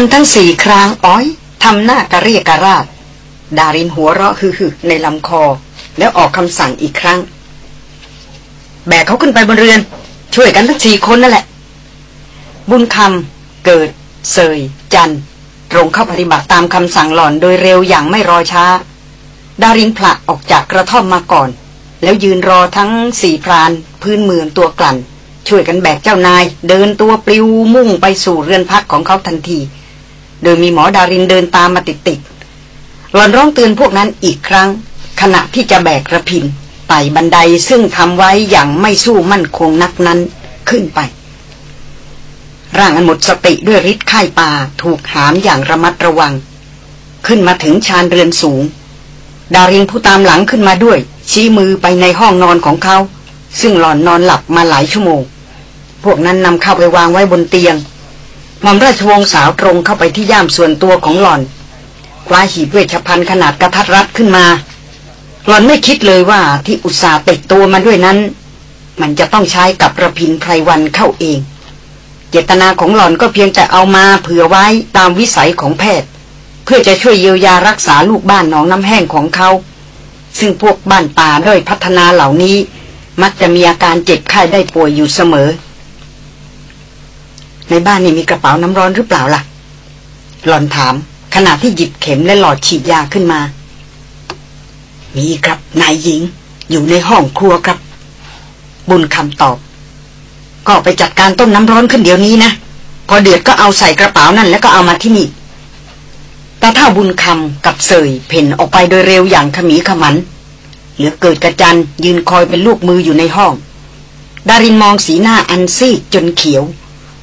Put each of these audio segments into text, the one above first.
รทั้งสี่ครางอ้อยทำหน้ากระเรียกกระราดดารินหัวเราะฮือๆในลำคอ แล้วออกคำสั่งอีกครั้ง แบกเขาขึ้นไปบนเรือน ช่วยกันทั้งสี่คนนั่นแหละ บุญคำเกิด เสย จันตรงเข้าปฏิบัติตามคำสั่งหล่อนโดยเร็วอย่างไม่รอช้า ดารินผละออกจากกระท่อมมาก่อน แล้วยืนรอทั้งสี่พราน พื้นเมืองตัวกลั่น ช่วยกันแบกเจ้านาย เดินตัวปลิวมุ่งไปสู่เรือนพักของเขาทันที โดยมีหมอดารินเดินตามมาติดๆหลอนร้องเตือนพวกนั้นอีกครั้ง ขณะที่จะแบกระพินไต่บันไดซึ่งทำไว้อย่างไม่สู้มั่นคงนักนั้นขึ้นไป ร่างอันหมดสติด้วยฤทธิ์ไข้ป่าถูกหามอย่างระมัดระวัง ขึ้นมาถึงชานเรือนสูง ดารินผู้ตามหลังขึ้นมาด้วย ชี้มือไปในห้องนอนของเขา ซึ่งหลอนนอนหลับมาหลายชั่วโมง พวกนั้นนำเข้าไปวางไว้บนเตียง หม่อมราชวงศ์สาวตรงเข้าไปที่ย่ามส่วนตัวของหล่อน คว้าหีบเวชภัณฑ์ขนาดกระทัดรัดขึ้นมา หล่อนไม่คิดเลยว่าที่อุตสาห์ติดตัวมาด้วยนั้น มันจะต้องใช้กับระพินไพรวันเข้าเอง เจตนาของหล่อนก็เพียงแต่เอามาเผื่อไว้ตามวิสัยของแพทย์ เพื่อจะช่วยเยียวยารักษาลูกบ้านหนองน้ำแห้งของเขา ซึ่งพวกบ้านป่าด้อยพัฒนาเหล่านี้ มักจะมีอาการเจ็บไข้ได้ป่วยอยู่เสมอ ในบ้านนี่มีกระเป๋าน้ำร้อนหรือเปล่าล่ะ หลอนถาม ขณะที่หยิบเข็มและหลอดฉีดยาขึ้นมา มีครับนายหญิง อยู่ในห้องครัวครับ บุญคำตอบ ก็ไปจัดการต้มน้ำร้อนขึ้นเดี๋ยวนี้นะ พอเดือดก็เอาใส่กระเป๋านั่นแล้วก็เอามาที่นี่ตาเท่าบุญคำกับเสยเพ่นออกไปโดยเร็วอย่างขมีขมันเหลือเกิดกระจันยืนคอยเป็นลูกมืออยู่ในห้อง ดารินมองสีหน้าอันซีดจนเขียว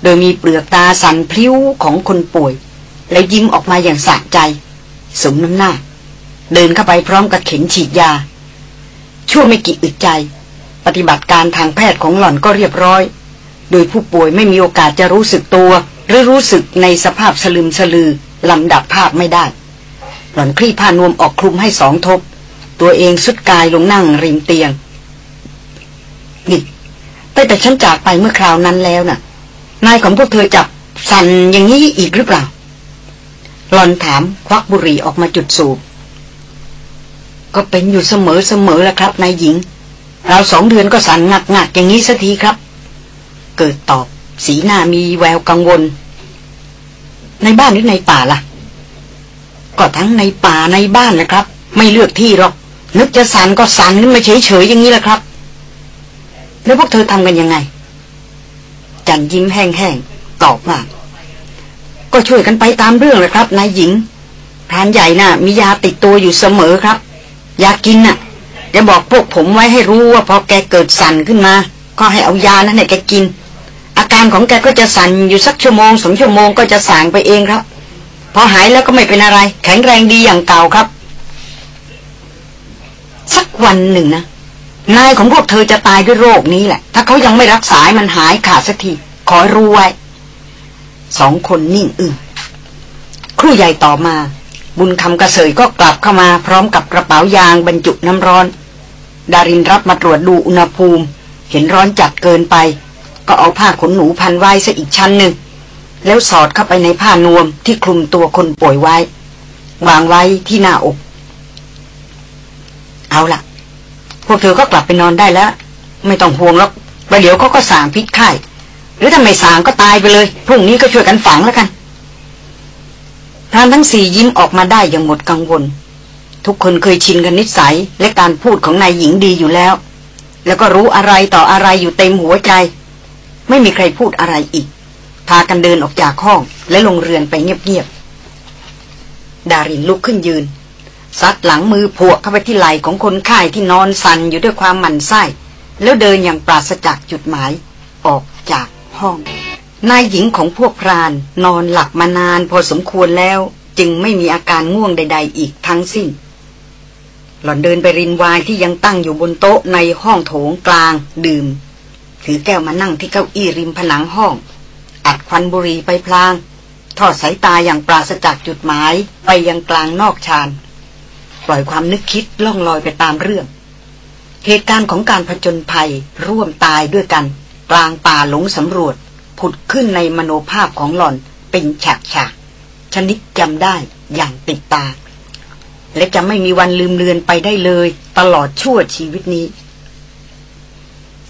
โดยมีเปลือกตาสันพลิ้วของคนป่วย แล้วยิ้มออกมาอย่างสะใจ สมน้ำหน้า เดินเข้าไปพร้อมกับเข็มฉีดยา ชั่วไม่กี่อึดใจ ปฏิบัติการทางแพทย์ของหล่อนก็เรียบร้อย โดยผู้ป่วยไม่มีโอกาสจะรู้สึกตัว หรือรู้สึกในสภาพสลึมสลือลำดับภาพไม่ได้ หล่อนคลี่ผ้านวมออกคลุมให้สองทบ ตัวเองสุดกายลงนั่งริมเตียงนี่ตั้งแต่ฉันจากไปเมื่อคราวนั้นแล้วน่ะ นายของพวกเธอจับสั่นอย่างนี้อีกหรือเปล่าหลอนถามควักบุหรี่ออกมาจุดสูบ ก็เป็นอยู่เสมอเสมอแล้วครับนายหญิง เราสองเดือนก็สั่นหนักหนักอย่างนี้สักทีครับ เกิดตอบสีหน้ามีแววกังวล ในบ้านหรือในป่าล่ะ ก็ทั้งในป่าในบ้านนะครับ ไม่เลือกที่หรอก นึกจะสั่นก็สั่นขึ้นมาเฉยๆอย่างนี้แหละครับ แล้วพวกเธอทำกันยังไง จันยิ้มแห้งๆตอบว่าก็ช่วยกันไปตามเรื่องเลยครับนายหญิงพรานใหญ่น่ะ มียาติดตัวอยู่เสมอครับ ยากินน่ะแกบอกพวกผมไว้ให้รู้ว่าพอแกเกิดสั่นขึ้นมา ก็ให้เอายานั้นให้แกกิน อาการของแกก็จะสั่นอยู่สักชั่วโมงสองชั่วโมงก็จะสางไปเองครับ พอหายแล้วก็ไม่เป็นอะไร แข็งแรงดีอย่างเก่าครับ สักวันหนึ่งนะ นายของพวกเธอจะตายด้วยโรคนี้แหละ ถ้าเขายังไม่รักษามันหายขาดสักที ขอรู้ไว้สองคนนิ่งอึ้งครู่ใหญ่ต่อมา บุญคำกระเสยก็กลับเข้ามาพร้อมกับกระเป๋ายางบรรจุน้ำร้อน ดารินรับมาตรวจดูอุณหภูมิ เห็นร้อนจัดเกินไป ก็เอาผ้าขนหนูพันไว้ซะอีกชั้นหนึ่ง แล้วสอดเข้าไปในผ้านวมที่คลุมตัวคนป่วยไว้ วางไว้ที่หน้าอก เอาล่ะ พวกเธอก็กลับไปนอนได้แล้ว ไม่ต้องห่วงหรอกไปเดี๋ยวเขาก็สางพิษไข้หรือถ้าไม่สางก็ตายไปเลย พรุ่งนี้ก็ช่วยกันฝังแล้วกันพรานทั้งสี่ยิ้มออกมาได้อย่างหมดกังวล ทุกคนเคยชินกันนิสัยและการพูดของนายหญิงดีอยู่แล้ว แล้วก็รู้อะไรต่ออะไรอยู่เต็มหัวใจ ไม่มีใครพูดอะไรอีก พากันเดินออกจากห้องและลงเรือนไปเงียบๆดารินลุกขึ้นยืน ซัดหลังมือพวกเข้าไปที่ไหล่ของคนไข้ที่นอนสันอยู่ด้วยความหมันไส้ แล้วเดินอย่างปราศจากจุดหมาย ออกจากห้อง นายหญิงของพวกพรานนอนหลับมานานพอสมควรแล้ว จึงไม่มีอาการง่วงใด ๆ อีกทั้งสิ้น หล่อนเดินไปรินวายที่ยังตั้งอยู่บนโต๊ะในห้องโถงกลาง ดื่ม ถือแก้วมานั่งที่เก้าอี้ริมผนังห้อง อัดควันบุหรี่ไปพลาง ทอดสายตาอย่างปราศจากจุดหมายไปยังกลางนอกชาน ปล่อยความนึกคิดล่องลอยไปตามเรื่อง เหตุการณ์ของการผจญภัยร่วมตายด้วยกัน กลางป่าหลงสำรวจ ผุดขึ้นในมโนภาพของหล่อนเป็นฉากฉากชนิดจำได้อย่างติดตา และจะไม่มีวันลืมเลือนไปได้เลย ตลอดชั่วชีวิตนี้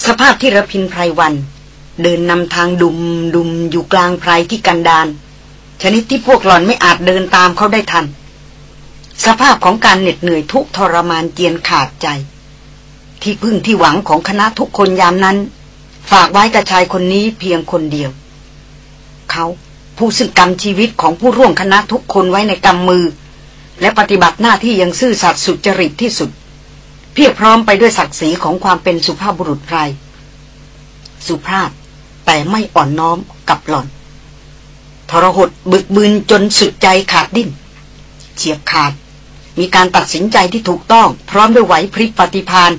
สภาพที่ระพินไพรวัน เดินนำทางดุมดุมอยู่กลางไพรที่กันดานชนิดที่พวกหล่อนไม่อาจเดินตามเขาได้ทัน สภาพของการเหน็ดเหนื่อยทุกทรมานเจียนขาดใจ ที่พึ่งที่หวังของคณะทุกคนยามนั้น ฝากไว้กับชายคนนี้เพียงคนเดียว เขาผู้ซึ่งกรรมชีวิตของผู้ร่วมคณะทุกคนไว้ในกำมือ และปฏิบัติหน้าที่ยังซื่อสัตย์สุจริตที่สุด เพียบพร้อมไปด้วยศักดิ์ศรีของความเป็นสุภาพบุรุษไพรสุภาพแต่ไม่อ่อนน้อมกับหล่อน ทรหดบึกบืนจนสุดใจขาดดิ้นเฉียบขาด มีการตัดสินใจที่ถูกต้อง พร้อมด้วยไหวพริบปฏิพาน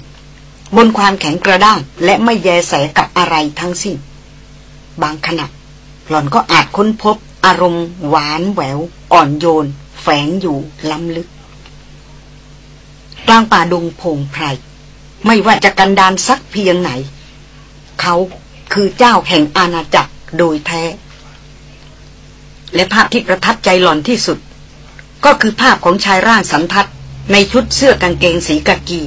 บนความแข็งกระด้างและไม่แยแสกับอะไรทั้งสิ้น บางขณะหล่อนก็อาจค้นพบอารมณ์ หวานแหวว อ่อนโยน แฝงอยู่ล้ำลึก กลางป่าดงพงไพร ไม่ว่าจะกันดานสักเพียงไหน เขาคือเจ้าแห่งอาณาจักรโดยแท้ และภาพที่ประทับใจหล่อนที่สุด ก็คือภาพของชายร่างสันทัดในชุดเสื้อกางเกงสีกากี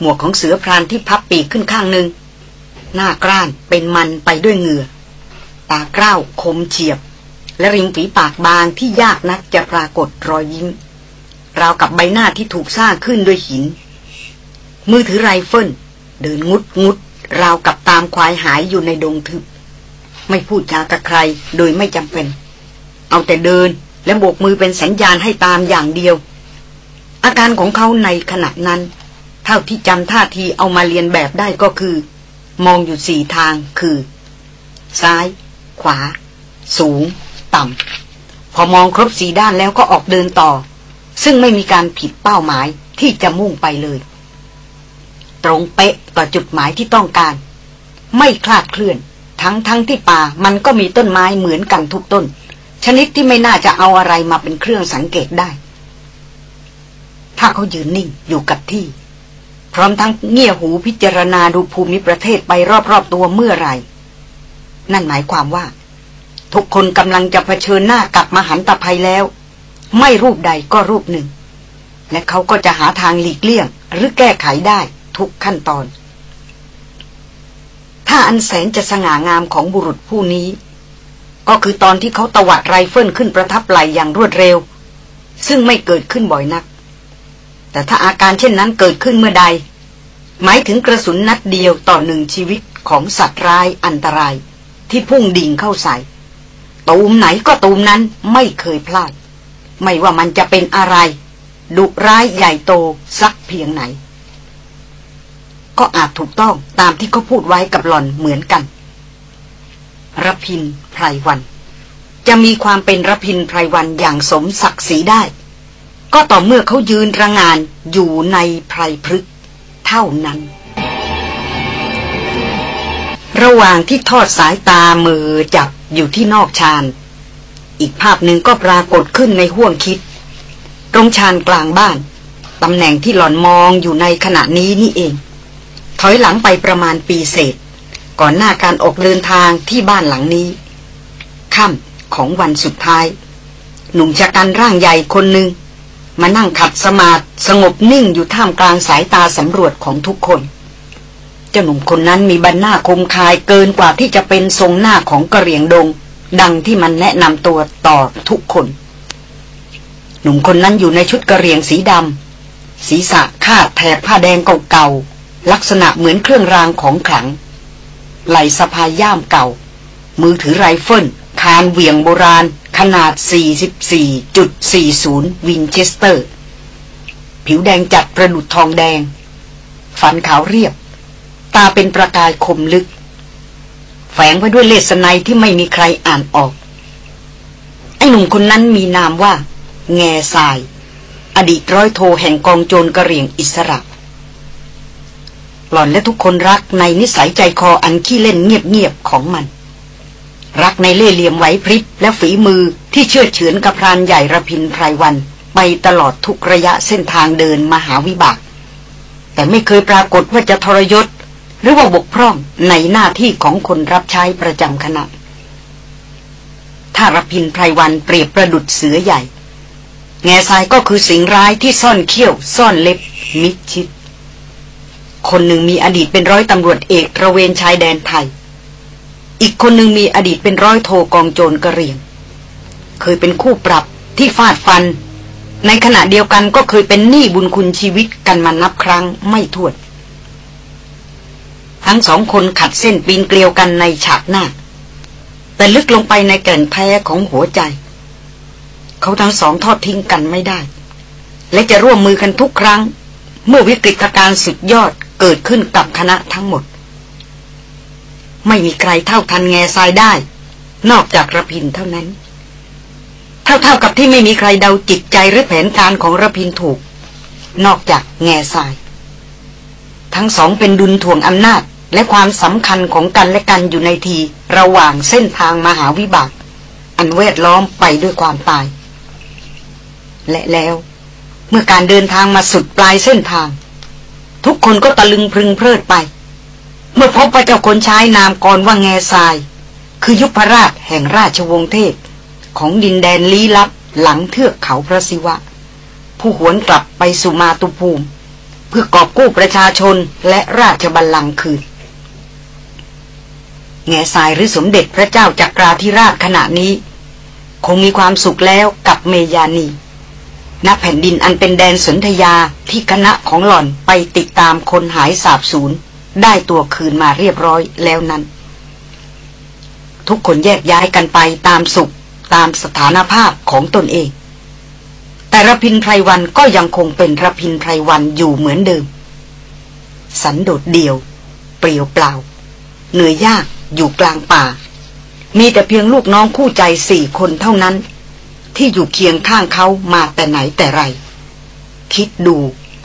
หมวกของเสือพรานที่พับปีกขึ้นข้างหนึ่ง หน้ากร้านเป็นมันไปด้วยเหงื่อ ตากร้าวคมเฉียบ และริมฝีปากบางที่ยากนักจะปรากฏรอยยิ้ม ราวกับใบหน้าที่ถูกสร้างขึ้นด้วยหิน มือถือไรเฟิลเดินงุดงุดราวกับตามควายหายอยู่ในดงทึบ ไม่พูดจากับใครโดยไม่จำเป็น เอาแต่เดิน และโบกมือเป็นสัญญาณให้ตามอย่างเดียว อาการของเขาในขณะนั้น เท่าที่จำท่าทีเอามาเลียนแบบได้ก็คือ มองอยู่สี่ทางคือ ซ้าย ขวา สูง ต่ำ พอมองครบสีด้านแล้วก็ออกเดินต่อ ซึ่งไม่มีการผิดเป้าหมายที่จะมุ่งไปเลย ตรงเป๊ะต่อจุดหมายที่ต้องการ ไม่คลาดเคลื่อน ทั้งทั้งที่ป่ามันก็มีต้นไม้เหมือนกันทุกต้น ชนิดที่ไม่น่าจะเอาอะไรมาเป็นเครื่องสังเกตได้ ถ้าเขายืนนิ่งอยู่กับที่ พร้อมทั้งเงี่ยหูพิจารณาดูภูมิประเทศไปรอบๆตัวเมื่อไหร่นั่นหมายความว่า ทุกคนกำลังจะเผชิญหน้ากับมหันตภัยแล้ว ไม่รูปใดก็รูปหนึ่ง และเขาก็จะหาทางหลีกเลี่ยง หรือแก้ไขได้ทุกขั้นตอน ถ้าอันแสนจะสง่างามของบุรุษผู้นี้ ก็คือตอนที่เขาตวัดไรเฟิลขึ้นประทับไหลอย่างรวดเร็ว ซึ่งไม่เกิดขึ้นบ่อยนัก แต่ถ้าอาการเช่นนั้นเกิดขึ้นเมื่อใด หมายถึงกระสุนนัดเดียวต่อหนึ่งชีวิตของสัตว์ร้ายอันตราย ที่พุ่งดิ่งเข้าใส่ตูมไหนก็ตูมนั้นไม่เคยพลาด ไม่ว่ามันจะเป็นอะไร ดุร้ายใหญ่โตสักเพียงไหน ก็อาจถูกต้องตามที่เขาพูดไว้กับหล่อนเหมือนกัน รพินไพรวัน จะมีความเป็นรพินไพรวันอย่างสมศักดิ์ศรีได้ ก็ต่อเมื่อเขายืนระงานอยู่ในไพรพฤกเท่านั้น ระหว่างที่ทอดสายตามือจับอยู่ที่นอกชานอีกภาพหนึ่งก็ปรากฏขึ้นในห้วงคิด ตรงชานกลางบ้าน ตำแหน่งที่หล่อนมองอยู่ในขณะนี้นี่เอง ถอยหลังไปประมาณปีเศษ ก่อนหน้าการออกเดินทางที่บ้านหลังนี้ค่ำของวันสุดท้าย หนุ่มชะกันร่างใหญ่คนหนึ่งมานั่งขัดสมาธิสงบนิ่งอยู่ท่ามกลางสายตาสำรวจของทุกคน เจ้าหนุ่มคนนั้นมีบันหน้าคมคายเกินกว่าที่จะเป็นทรงหน้าของกระเหรียงดง ดังที่มันแนะนำตัวต่อทุกคน หนุ่มคนนั้นอยู่ในชุดกระเหรียงสีดำศีรษะคาดแถบผ้าแดงเก่าๆลักษณะเหมือนเครื่องรางของขลัง ไหล่สะพายย่ามเก่า มือถือไรเฟิลคานเหวี่ยงโบราณ ขนาด 44.40 วินเชสเตอร์ ผิวแดงจัดประดุจทองแดง ฟันขาวเรียบ ตาเป็นประกายคมลึก แฝงไว้ด้วยเลศนัยที่ไม่มีใครอ่านออก ไอ้หนุ่มคนนั้นมีนามว่า แง่ทราย อดีตร้อยโทแห่งกองโจรกระเหรี่ยงอิสระ หล่อนและทุกคนรักในนิสัยใจคออันขี้เล่นเงียบๆของมัน รักในเล่เหลี่ยมไหวพริบและฝีมือที่เชื่อเฉือนกับพรานใหญ่ระพินไพรวัน ไปตลอดทุกระยะเส้นทางเดินมหาวิบาก แต่ไม่เคยปรากฏว่าจะทรยศ หรือว่าบกพร่องในหน้าที่ของคนรับใช้ประจำคณะถ้าารพินไพรวันเปรียบประดุดเสือใหญ่ แง่ทรายก็คือสิ่งร้ายที่ซ่อนเขี้ยว ซ่อนเล็บมิดชิด คนหนึ่งมีอดีตเป็นร้อยตำรวจเอกระเวนชายแดนไทย อีกคนหนึ่งมีอดีตเป็นร้อยโทกองโจรกระเรียง เคยเป็นคู่ปรับที่ฟาดฟัน ในขณะเดียวกันก็เคยเป็นหนี้บุญคุณชีวิตกันมานับครั้งไม่ถ้วนทั้งสองคนขัดเส้นปีนเกลียวกันในฉากหน้า แต่ลึกลงไปในแก่นแท้ของหัวใจ เขาทั้งสองทอดทิ้งกันไม่ได้ และจะร่วมมือกันทุกครั้ง เมื่อวิกฤตการณ์สุดยอด เกิดขึ้นกับคณะทั้งหมด ไม่มีใครเท่าทันแง่ทรายได้ นอกจากระพินเท่านั้น เท่าๆกับที่ไม่มีใครเดาจิตใจหรือแผนการของระพินถูก นอกจากแง่ทราย ทั้งสองเป็นดุลถ่วงอำนาจและความสำคัญของกันและกันอยู่ในทีระหว่างเส้นทางมหาวิบาก อันเวทล้อมไปด้วยความตาย และแล้ว เมื่อการเดินทางมาสุดปลายเส้นทาง ทุกคนก็ตะลึงพึงเพลิดไป เมื่อพบพระเจ้าคนใช้นามกรว่าแง่ทราย คือยุพรราชแห่งราชวงศ์เทพ ของดินแดนลี้ลับหลังเทือกเขาพระศิวะ ผู้หวนกลับไปสุมาตุภูมิ เพื่อกอบกู้ประชาชนและราชบัลลังก์คืนแง่สายหรือสมเด็จพระเจ้าจักราธิราชขณะนี้ คงมีความสุขแล้วกับเมยานี ณแผ่นดินอันเป็นแดนสนธยาที่คณะของหล่อนไปติดตามคนหายสาบสูญได้ตัวคืนมาเรียบร้อยแล้วนั้น ทุกคนแยกย้ายกันไปตามสุขตามสถานภาพของตนเอง แต่ระพินไพรวันก็ยังคงเป็นระพินไพรวันอยู่เหมือนเดิม สันโดษเดียว เปลี่ยวเปล่า เหนื่อยยากอยู่กลางป่า มีแต่เพียงลูกน้องคู่ใจสี่คนเท่านั้น ที่อยู่เคียงข้างเขามาแต่ไหนแต่ไร คิดดู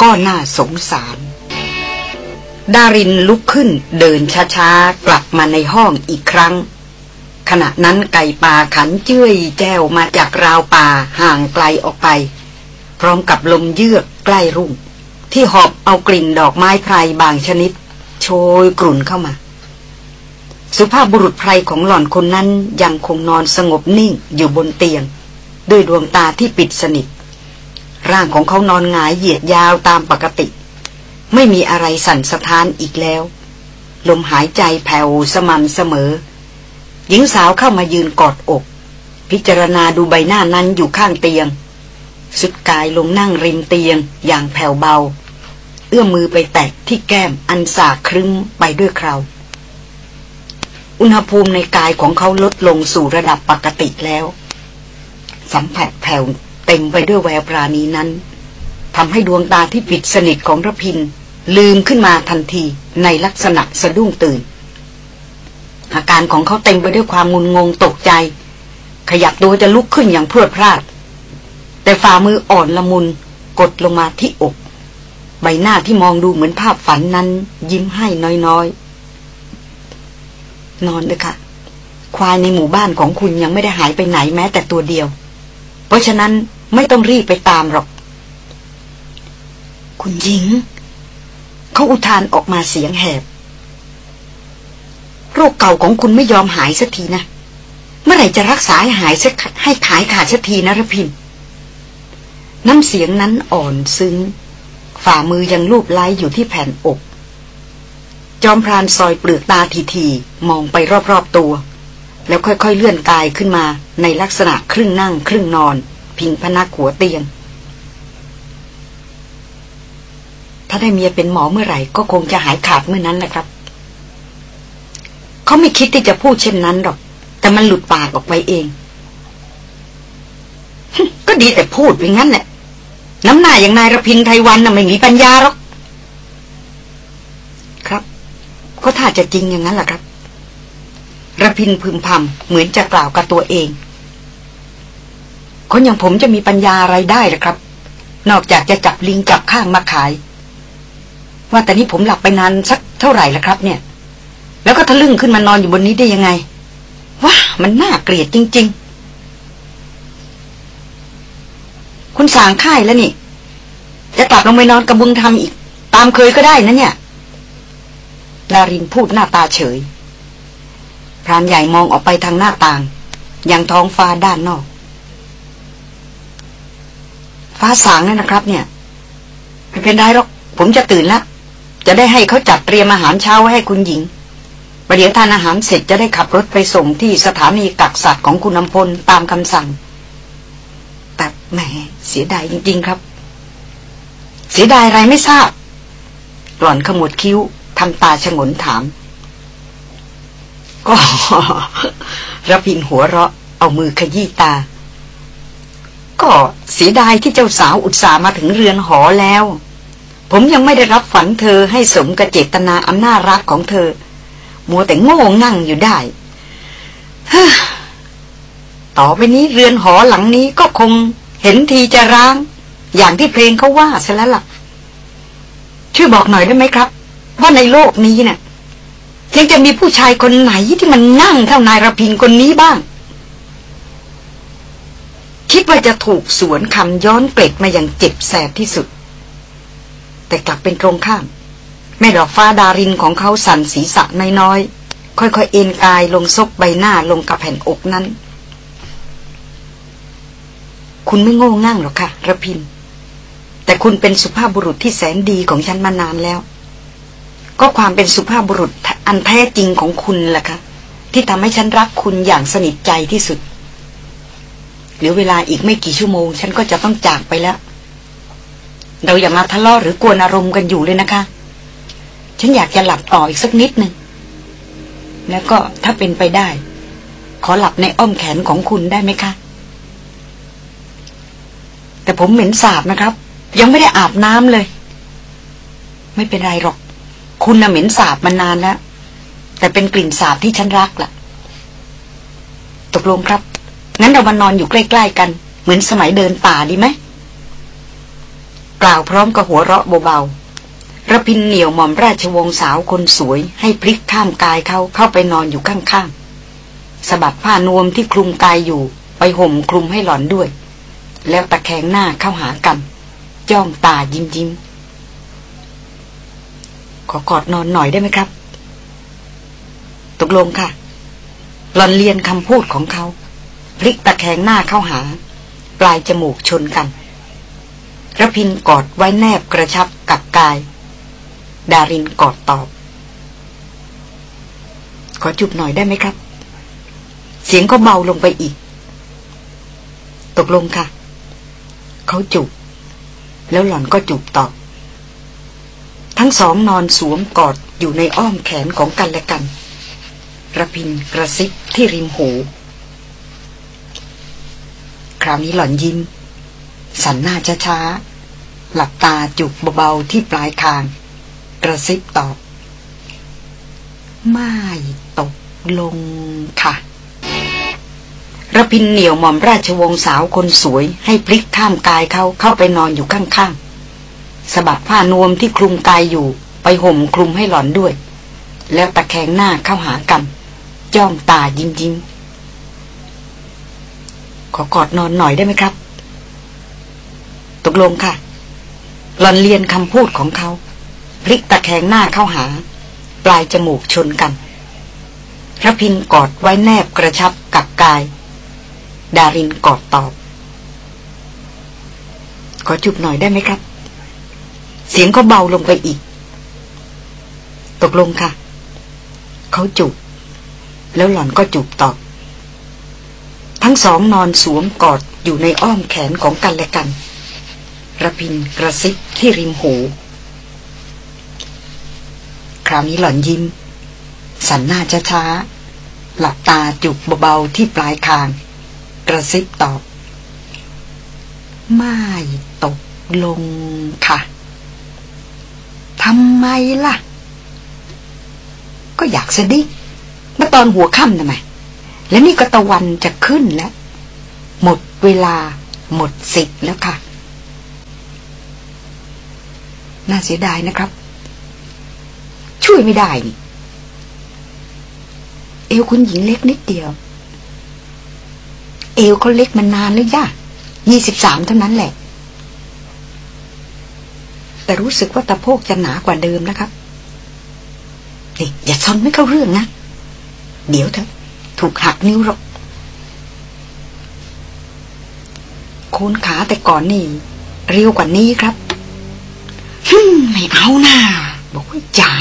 ก็น่าสงสาร ดารินลุกขึ้นเดินช้าๆ กลับมาในห้องอีกครั้ง ขณะนั้นไก่ป่าขันเจ้ยแจวมาจากราวป่าห่างไกลออกไป พร้อมกับลมเยือกใกล้รุ่ง ที่หอบเอากลิ่นดอกไม้ไพรบางชนิด โชยกลุ่นเข้ามาสุภาพบุรุษไพรของหล่อนคนนั้นยังคงนอนสงบนิ่งอยู่บนเตียง ด้วยดวงตาที่ปิดสนิท ร่างของเขานอนหงายเหยียดยาวตามปกติ ไม่มีอะไรสั่นสะท้านอีกแล้ว ลมหายใจแผ่วสม่ำเสมอ หญิงสาวเข้ามายืนกอดอก พิจารณาดูใบหน้านั้นอยู่ข้างเตียง สุดกายลงนั่งริมเตียงอย่างแผ่วเบา เอื้อมมือไปแตะที่แก้มอันสาครึ้มไปด้วยคราวอุณหภูมิในกายของเขาลดลงสู่ระดับปกติแล้ว สัมผัสแผ่วเต็มไปด้วยแววปราณีนั้นทำให้ดวงตาที่ปิดสนิทของระพิน ลืมขึ้นมาทันทีในลักษณะสะดุ้งตื่น อาการของเขาเต็มไปด้วยความงุนงงตกใจ ขยับตัวจะลุกขึ้นอย่างพรวดพลาด แต่ฝ่ามืออ่อนละมุนกดลงมาที่อก ใบหน้าที่มองดูเหมือนภาพฝันนั้น ยิ้มให้น้อยๆ นอนเลยค่ะควายในหมู่บ้านของคุณยังไม่ได้หายไปไหนแม้แต่ตัวเดียว เพราะฉะนั้นไม่ต้องรีบไปตามหรอก คุณหญิง เขาอุทานออกมาเสียงแหบ โรคเก่าของคุณไม่ยอมหายสักทีนะ เมื่อไหร่จะรักษาให้หายสักให้ขายขาดสักทีนะรพินน้ำเสียงนั้นอ่อนซึ้ง ฝ่ามือยังลูบไล้อยู่ที่แผ่นอก จอมพรานซอยเปลือกตาทีๆมองไปรอบๆตัว แล้วค่อยๆเลื่อนกายขึ้นมาในลักษณะครึ่งนั่งครึ่งนอน พิงพนักหัวเตียง ถ้าได้เมียเป็นหมอเมื่อไหร่ ก็คงจะหายขาดเมื่อนั้นแหละครับ เขาไม่คิดที่จะพูดเช่นนั้นหรอก แต่มันหลุดปากออกไปเอง ก็ดีแต่พูดไปงั้นแหละ น้ำหน้าอย่างนายระพินไทยวันน่ะไม่มีปัญญาหรอก ครับ ก็ถ้าจะจริงอย่างนั้นแหละครับ ระพินพึมพำเหมือนจะกล่าวกับตัวเอง คนอย่างผมจะมีปัญญาอะไรได้ล่ะครับ นอกจากจะจับลิงจับข้างมาขาย ว่าแต่นี้ผมหลับไปนานสักเท่าไหร่ละครับ เนี่ย แล้วก็ทะลึ่งขึ้นมานอนอยู่บนนี้ได้ยังไงว้ามันน่าเกลียดจริง ๆ คุณสางค่ายแล้วนี่ จะกลับลงไปนอนกับบุญธรรมอีก ตามเคยก็ได้นะเนี่ยดารินพูดหน้าตาเฉย รานใหญ่มองออกไปทางหน้าต่าง ยังท้องฟ้าด้านนอก ฟ้าสางนั่นนะครับ เนี่ย ไม่เป็นไรหรอก ผมจะตื่นแล้วจะได้ให้เขาจัดเตรียมอาหารเช้าไว้ให้คุณหญิงประเดี๋ยวทานอาหารเสร็จจะได้ขับรถไปส่งที่สถานีกักสัตว์ของคุณนำพลตามคำสั่ง แต่แหมเสียดายจริง ๆ ครับ เสียดายอะไรไม่ทราบ หล่อนขมวดคิ้วทำตาชงนถาม ก็ระพินหัวเราะ เอามือขยี้ตา ก็เสียดายที่เจ้าสาวอุตส่าห์มาถึงเรือนหอแล้ว ผมยังไม่ได้รับฝันเธอให้สมกับเจตนาอำนาจรักของเธอ มัวแต่โง่งั่งอยู่ได้ต่อไปนี้เรือนหอหลังนี้ก็คงเห็นทีจะร้าง อย่างที่เพลงเขาว่าซะแล้วล่ะ ช่วยบอกหน่อยได้ไหมครับ ว่าในโลกนี้เนะ่ย ยังจะมีผู้ชายคนไหนที่มันนั่งเท่านายระพินคนนี้บ้าง คิดว่าจะถูกสวนคำย้อนเกล็ดมาอย่างเจ็บแสบที่สุด แต่กลับเป็นตรงข้าม แม่ดอกฟ้าดารินของเขาสั่นศีรษะน้อยๆค่อยๆเอ็นกายลงซบใบหน้าลงกับแผ่นอกนั้น คุณไม่โง่ง่างหรอกค่ะระพินแต่คุณเป็นสุภาพบุรุษที่แสนดีของฉันมานานแล้ว ก็ความเป็นสุภาพบุรุษอันแท้จริงของคุณแหละค่ะที่ทำให้ฉันรักคุณอย่างสนิทใจที่สุดเหลือเวลาอีกไม่กี่ชั่วโมง ฉันก็จะต้องจากไปแล้ว เราอย่ามาทะเลาะหรือกวนอารมณ์กันอยู่เลยนะคะ ฉันอยากจะหลับต่ออีกสักนิดหนึ่งแล้วก็ถ้าเป็นไปได้ ขอหลับในอ้อมแขนของคุณได้ไหมคะ แต่ผมเหม็นสาบนะครับ ยังไม่ได้อาบน้ำเลย ไม่เป็นไรหรอก คุณน่ะเหม็นสาบมานานแล้ว แต่เป็นกลิ่นสาบที่ฉันรักล่ะ ตกลงครับ งั้นเรามานอนอยู่ใกล้ ๆ กัน เหมือนสมัยเดินป่าดีไหมกล่าวพร้อมกับหัวเราะเบาๆระพินเหนียวหม่อมราชวงศ์สาวคนสวย ให้พลิกข้ามกายเขาเข้าไปนอนอยู่ข้างๆสะบัดผ้านวมที่คลุมกายอยู่ไปห่มคลุมให้หล่อนด้วย แล้วตะแคงหน้าเข้าหากัน จ้องตายิ้มยิ้ม ขอกอดนอนหน่อยได้ไหมครับ ตกลงค่ะ หลอนเรียนคำพูดของเขา พลิกตะแคงหน้าเข้าหา ปลายจมูกชนกันระพินกอดไว้แนบกระชับกับกาย ดารินกอดตอบ ขอจุบหน่อยได้ไหมครับ เสียงเขาเบาลงไปอีก ตกลงค่ะ เขาจุบ แล้วหล่อนก็จุบตอบ ทั้งสองนอนสวมกอดอยู่ในอ้อมแขนของกันและกันระพินกระซิบที่ริมหู คราวนี้หล่อนยิ้ม สันหน้าช้าๆ หลับตาจุกเบาๆที่ปลายคาง กระซิบตอบ ไม่ตกลงค่ะระพินเหนียวหม่อมราชวงศ์สาวคนสวย ให้พลิกข้ามกายเขาเข้าไปนอนอยู่ข้างๆ สะบัดผ้านวมที่คลุมกายอยู่ไปห่มคลุมให้หล่อนด้วย แล้วตะแคงหน้าเข้าหากัน จ้องตายิ้มยิ้มขอกอดนอนหน่อยได้ไหมครับ ตกลงค่ะ หลอนเรียนคำพูดของเขา พลิกตะแคงหน้าเข้าหา ปลายจมูกชนกันพระพินกอดไว้แนบกระชับกับกาย ดารินกอดตอบ ขอจุบหน่อยได้ไหมครับ เสียงเขาเบาลงไปอีก ตกลงค่ะ เขาจุบแล้วหล่อนก็จูบตอบ ทั้งสองนอนสวมกอดอยู่ในอ้อมแขนของกันและกันระพินกระซิบที่ริมหู คราวนี้หล่อนยิ้ม สันหน้าช้าๆหลับตาจุบเบาๆที่ปลายคาง กระซิบตอบ ไม่ตกลงค่ะำไมล่ะ ก็อยากสดิเมื่อตอนหัวค่ำทำไม และนี่ก็ตะวันจะขึ้นแล้ว หมดเวลาหมดสิทธิ์แล้วค่ะ น่าเสียดายนะครับ ช่วยไม่ได้นี่ เอวคุณหญิงเล็กนิดเดียว เอวเขาเล็กมานานแล้วย่ายี่สิบสามเท่านั้นแหละ แต่รู้สึกว่าตะโพกจะหนากว่าเดิมนะครับเด็กอย่าซนไม่เข้าเรื่องนะ เดี๋ยวเถอะ ถูกหักนิ้วหรอกคลขาแต่ก่อนนี่ เร็วกว่านี้ครับฮึมไม่เอาหน้าบอกว่าจ่า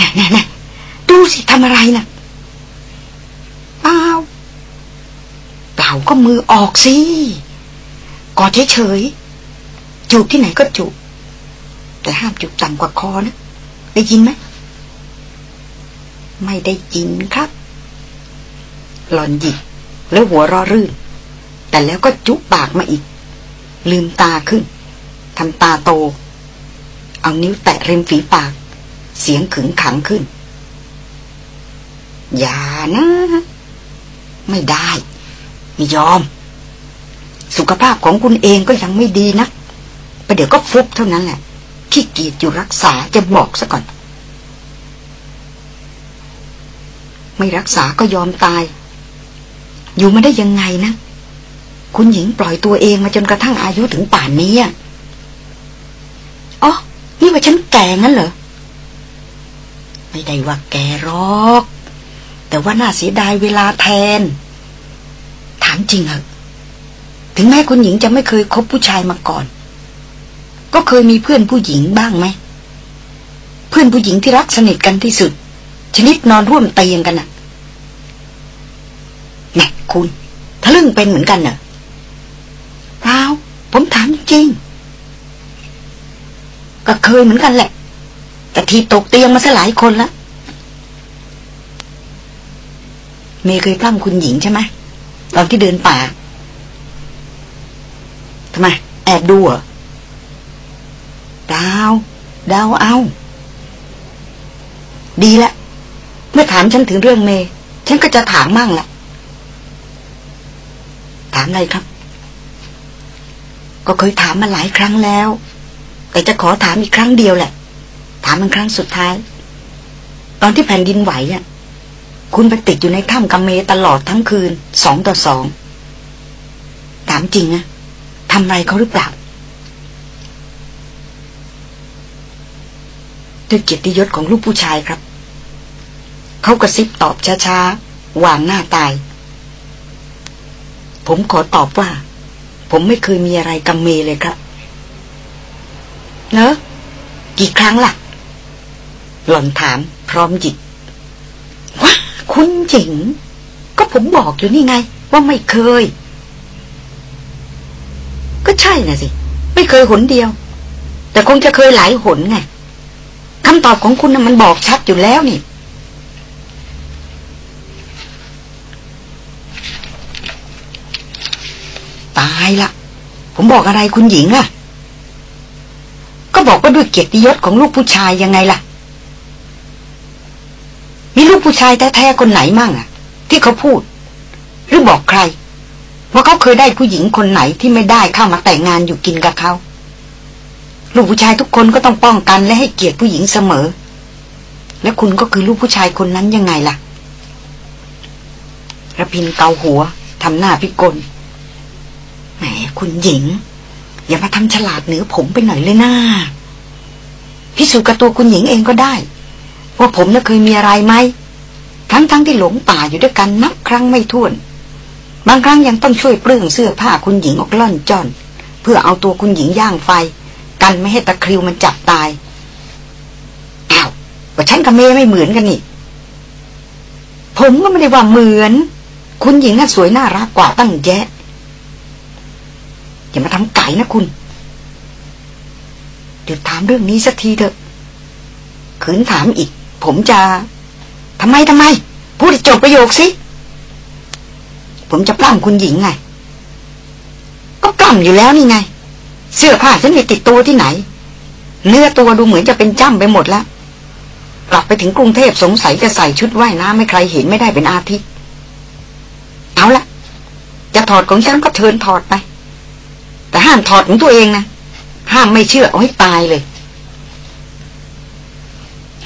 น่ะน่ะน่ะดูสิทำอะไรนะ่ะเปล่าเปล่าก็มือออกสิกอดเฉยๆจูบที่ไหนก็จูบ แต่ห้ามจูบต่ำกว่าคอนะ ได้ยินไหม ไม่ได้ยินครับ หลอนหยิกแล้วหัวรอรื่น แต่แล้วก็จุปากมาอีก ลืมตาขึ้นทำตาโต เอานิ้วแตะริมฝีปาก เสียงขึงขังขึ้น อย่านะ ไม่ได้ ไม่ยอม สุขภาพของคุณเองก็ยังไม่ดีนะประเดี๋ยวก็ฟุบเท่านั้นแหละ ขี้เกียจอยู่รักษาจะบอกซะก่อน ไม่รักษาก็ยอมตาย อยู่มาได้ยังไงนะ คุณหญิงปล่อยตัวเองมาจนกระทั่งอายุถึงป่านนี้อะอ๋อนี่ว่าฉันแก่งั้นเหรอ ไม่ได้ว่าแก่หรอก แต่ว่าน่าเสียดายเวลาแทน ถามจริงเหรอถึงแม้คุณหญิงจะไม่เคยคบผู้ชายมาก่อน ก็เคยมีเพื่อนผู้หญิงบ้างไหม เพื่อนผู้หญิงที่รักสนิทกันที่สุด ชนิดนอนร่วมเตียงกันน่ะแน่คุณทะลึ่งเป็นเหมือนกันเนอะเปล่าผมถามจริง ก็เคยเหมือนกันแหละ แต่ทีตกเตียงมาซะหลายคนล้วเมย์เคยพร่ำคุณหญิงใช่ไหมตอนที่เดินป่าทำไม แอบดูเหรอ ดาวดาวเอา ดีละ เมื่อถามฉันถึงเรื่องเม ฉันก็จะถามมั่งละถามอะไรครับ ก็เคยถามมาหลายครั้งแล้ว แต่จะขอถามอีกครั้งเดียวแหละ ถามมันครั้งสุดท้าย ตอนที่แผ่นดินไหวอะ คุณไปติดอยู่ในถ้ำกัมเมตลอดทั้งคืน สองต่อสอง ถามจริงนะทำอะไรเขาหรือเปล่า ด้วยเกียรติยศของลูกผู้ชายครับ เขากระซิบตอบช้าๆวางหน้าตาย ผมขอตอบว่า ผมไม่เคยมีอะไรกัมเมเลยครับเนอะกี่ครั้งล่ะ หล่อนถามพร้อมจิตว้าคุณจิง ก็ผมบอกอยู่นี่ไง ว่าไม่เคย ก็ใช่น่ะสิ ไม่เคยหนเดียว แต่คงจะเคยหลายหนไง คำตอบของคุณนะ่ะมันบอกชัดอยู่แล้วนี่ ตายละ ผมบอกอะไรคุณหญิงอะก็บอกว่าด้วยเกียรติยศของลูกผู้ชายยังไงล่ะ มีลูกผู้ชายแท้ๆคนไหนมั่งอะที่เขาพูด หรือบอกใคร ว่าเขาเคยได้ผู้หญิงคนไหนที่ไม่ได้เข้ามาแต่งงานอยู่กินกับเขา ลูกผู้ชายทุกคนก็ต้องป้องกันและให้เกียรติผู้หญิงเสมอ และคุณก็คือลูกผู้ชายคนนั้นยังไงล่ะระพินเกาหัวทำหน้าพิกลแหมคุณหญิง อย่ามาทำฉลาดเหนือผมไปหน่อยเลยนะพิสูจน์กับตัวคุณหญิงเองก็ได้ ว่าผมน่ะเคยมีอะไรไหมทั้งๆทที่หลงป่าอยู่ด้วยกันนับครั้งไม่ถ้วน บางครั้งยังต้องช่วยเปลื้องเสื้อผ้าคุณหญิงออกล่อนจอน เพื่อเอาตัวคุณหญิงย่างไฟ กันไม่ให้ตะคริวมันจับตายอ้าวว่าฉันกับเมย์ไม่เหมือนกันนี่ ผมก็ไม่ได้ว่าเหมือน คุณหญิงน่ะสวยน่ารักกว่าตั้งแยะอย่ามาทำไก่นะคุณเดี๋ยวถามเรื่องนี้สักทีเถอะขืนถามอีก ผมจะทำไมทำไม พูดจบประโยคสิ ผมจะปล้ำคุณหญิงไง ก็ปล้ำอยู่แล้วนี่ไง เสื้อผ้าฉันมีติดตัวที่ไหน เนื้อตัวดูเหมือนจะเป็นจ้ำไปหมดแล้วกลับไปถึงกรุงเทพสงสัยจะใส่ชุดว่ายน้ำไม่ใครเห็นไม่ได้เป็นอาทิตย์ เอาละจะถอดของฉันก็เชิญถอดไป แต่ห้ามถอดของตัวเองนะห้ามไม่เชื่อเอาให้ตายเลย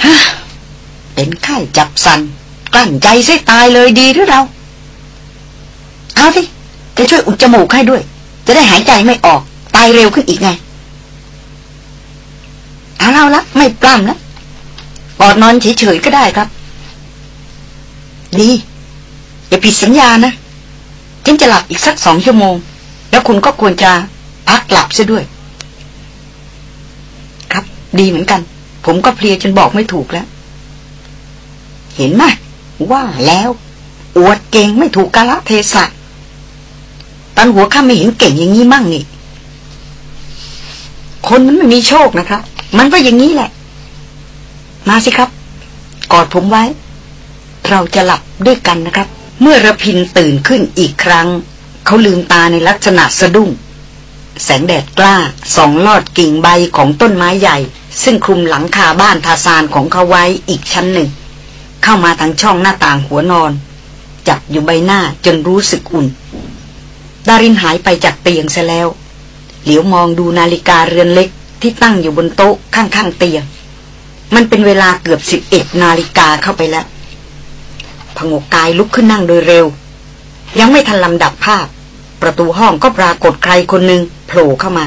ฮะเป็นไข้จับสันกลั้นใจใส่ตายเลยดีหรือเรา เอาสิจะช่วยอุดจมูกให้ด้วย จะได้หายใจไม่ออก ตายเร็วขึ้นอีกไง เอาเราละไม่ปล้ำแล้วปอดนอนเฉยๆก็ได้ครับ ดีอย่าผิดสัญญานะฉันจะหลับอีกสักสองชั่วโมง แล้วคุณก็ควรจะพักหลับซะด้วย ครับ ดีเหมือนกัน ผมก็เพลียจนบอกไม่ถูกแล้ว เห็นไหมว่าแล้ว อวดเก่งไม่ถูกกาลเทศะตอนหัวข้าไม่เห็นเก่งอย่างนี้มั่งนี่ คนมันไม่มีโชคนะครับ มันก็อย่างนี้แหละ มาสิครับ กอดผมไว้ เราจะหลับด้วยกันนะครับ เมื่อระพินตื่นขึ้นอีกครั้ง เขาลืมตาในลักษณะสะดุ้ง แสงแดดกล้าส่องลอดกิ่งใบของต้นไม้ใหญ่ ซึ่งคลุมหลังคาบ้านทาซานของเขาไว้อีกชั้นหนึ่ง เข้ามาทางช่องหน้าต่างหัวนอน จับอยู่ใบหน้าจนรู้สึกอุ่น ดารินหายไปจากเตียงซะแล้ว เหลียวมองดูนาฬิกาเรือนเล็กที่ตั้งอยู่บนโต๊ะข้างๆเตียง มันเป็นเวลาเกือบสิบเอ็ดนาฬิกาเข้าไปแล้วพงกกายลุกขึ้นนั่งโดยเร็ว ยังไม่ทันลำดับภาพ ประตูห้องก็ปรากฏใครคนหนึ่งโผล่เข้ามา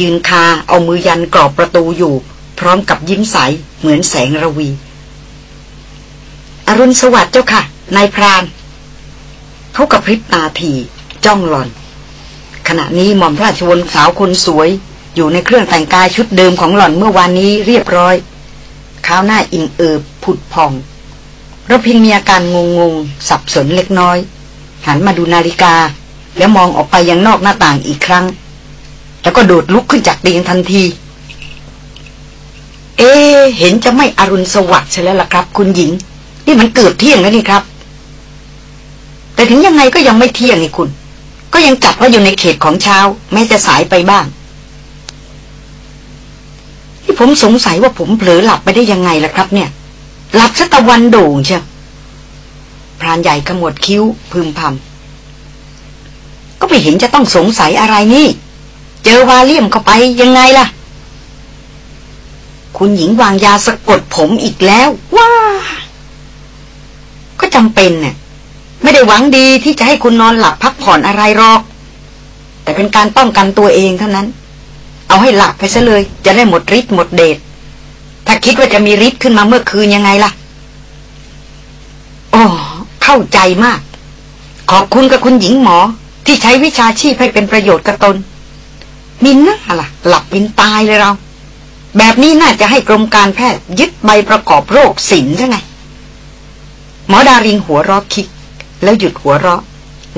ยืนคาเอามือยันกรอบประตูอยู่ พร้อมกับยิ้มใสเหมือนแสงระวี อรุณสวัสดิ์เจ้าค่ะนายพรานเขากระพริบตาทีจ้องหลอน ณะนี้หม่อมราชวงศ์สาวคนสวย อยู่ในเครื่องแต่งกายชุดเดิมของหล่อนเมื่อวานนี้เรียบร้อยข้าวหน้าอิ่มเอิบผุดพองระพินมีอาการงงงสับสนเล็กน้อย หันมาดูนาฬิกา แล้วมองออกไปยังนอกหน้าต่างอีกครั้ง แล้วก็โดดลุกขึ้นจากเตียงทันที เอ๊เห็นจะไม่อรุณสวัสดิ์ใช่แล้วล่ะครับ คุณหญิง นี่มันเกือบเที่ยงแล้วนี่ครับ แต่ถึงยังไงก็ยังไม่เที่ยงนี่คุณ ก็ยังจัดว่าอยู่ในเขตของเช้า แม้จะสายไปบ้าง ที่ผมสงสัยว่าผมเผลอหลับไปได้ยังไงล่ะครับ เนี่ย หลับซะตะวันโด่งเชียวพรานใหญ่ขมวดคิ้วพึมพำก็ไม่เห็นจะต้องสงสัยอะไรนี่ เจอวาเลียมเข้าไปยังไงล่ะ คุณหญิงวางยาสะกดผมอีกแล้ว ว้า ก็จำเป็นเนี่ย ไม่ได้หวังดีที่จะให้คุณนอนหลับพักผ่อนอะไรหรอก แต่เป็นการป้องกันตัวเองเท่านั้น เอาให้หลับไปซะเลย จะได้หมดฤทธิ์หมดเดชถ้าคิดว่าจะมีฤทธิ์ขึ้นมาเมื่อคืนยังไงล่ะโอ้เข้าใจมาก ขอบคุณกับคุณหญิงหมอ ที่ใช้วิชาชีพให้เป็นประโยชน์กับตนมินน่าล่ะ หลับมินตายเลยเรา แบบนี้น่าจะให้กรมการแพทย์ยึดใบประกอบโรคสินใช่ไงหมอดารินหัวราะคิก แล้วหยุดหัวเราะ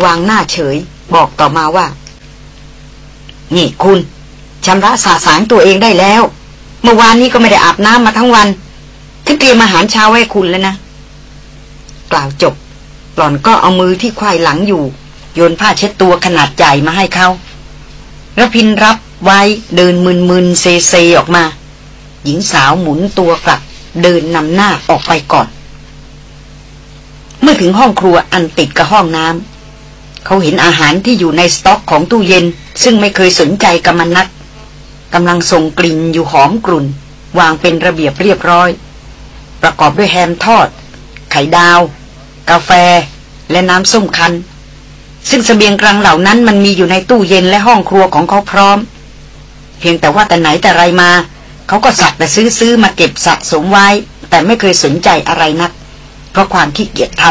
วางหน้าเฉย บอกต่อมาว่า นี่คุณชำระสาสางตัวเองได้แล้ว เมื่อวานนี้ก็ไม่ได้อาบน้ำมาทั้งวันฉันเตรียมอาหารเช้าไว้คุณแล้วนะ กล่าวจบ หล่อนก็เอามือที่ควายหลังอยู่ โยนผ้าเช็ดตัวขนาดใหญ่มาให้เขาระพินรับไว้เดินมึนๆเซเซออกมา หญิงสาวหมุนตัวกลับ เดินนำหน้าออกไปก่อน เมื่อถึงห้องครัวอันติดกับห้องน้ำเขาเห็นอาหารที่อยู่ในสต็อกของตู้เย็น ซึ่งไม่เคยสนใจกับมันนักกำลังส่งกลิ่นอยู่หอมกลุ่น วางเป็นระเบียบเรียบร้อย ประกอบด้วยแฮมทอด ไข่ดาว กาแฟ และน้ำส้มคั้นซึ่งสเสบียงกลางเหล่านั้นมันมีอยู่ในตู้เย็นและห้องครัวของเขาพร้อม เพียงแต่ว่าแต่ไหนแต่ไรมา เขาก็สักแต่ซื้อซื้อมาเก็บสะสมไว้ แต่ไม่เคยสนใจอะไรนัก เพราะความขี้เกียจท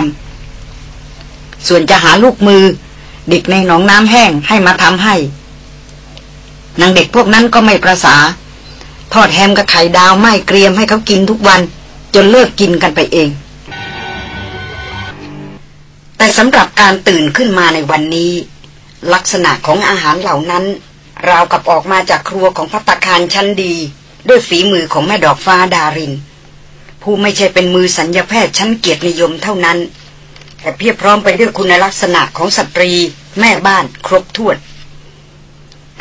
ำส่วนจะหาลูกมือ เด็กในหนองน้ำแห้งให้มาทำให้นางเด็กพวกนั้นก็ไม่ประสา ทอดแฮมกับไข่ดาวไม่เกรียมให้เขากินทุกวัน จนเลิกกินกันไปเอง แต่สำหรับการตื่นขึ้นมาในวันนี้ ลักษณะของอาหารเหล่านั้นราวกับออกมาจากครัวของพัตคารชั้นดี ด้วยฝีมือของแม่ดอกฟ้าดาริน ผู้ไม่ใช่เป็นมือสัญญาแพทย์ชั้นเกียรตินิยมเท่านั้น แต่เพียบพร้อมไปด้วยคุณลักษณะของสตรี แม่บ้านครบถ้วน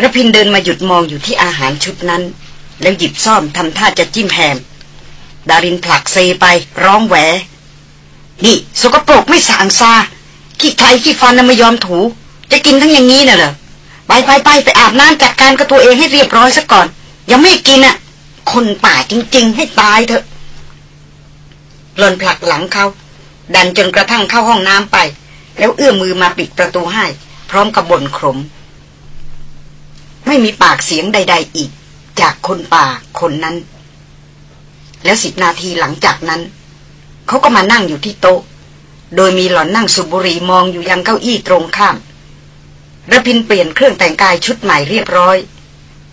ระพินเดินมาหยุดมองอยู่ที่อาหารชุดนั้น แล้วหยิบซ่อมทำท่าจะจิ้มแฮม ดารินผลักเซไปร้องแหว นี่ สกปรกไม่สางซาขี้ใครขี้ฟันน่ะไม่ยอมถู จะกินทั้งอย่างนี้น่ะเหรอไปไปไปไปอาบน้ำจัดการกับตัวเองให้เรียบร้อยซะก่อน ยังไม่กินอะ คนป่าจริง ๆ ให้ตายเถอะ หล่นผลักหลังเขา ดันจนกระทั่งเข้าห้องน้ำไป แล้วเอื้อมมือมาปิดประตูให้ พร้อมกับบ่นขม ไม่มีปากเสียงใด ๆ อีก จากคนป่าคนนั้น แล้วสิบนาทีหลังจากนั้น เขาก็มานั่งอยู่ที่โต๊ะ โดยมีหล่อนนั่งสุบุรีมองอยู่ยังเก้าอี้ตรงข้ามระพินเปลี่ยนเครื่องแต่งกายชุดใหม่เรียบร้อย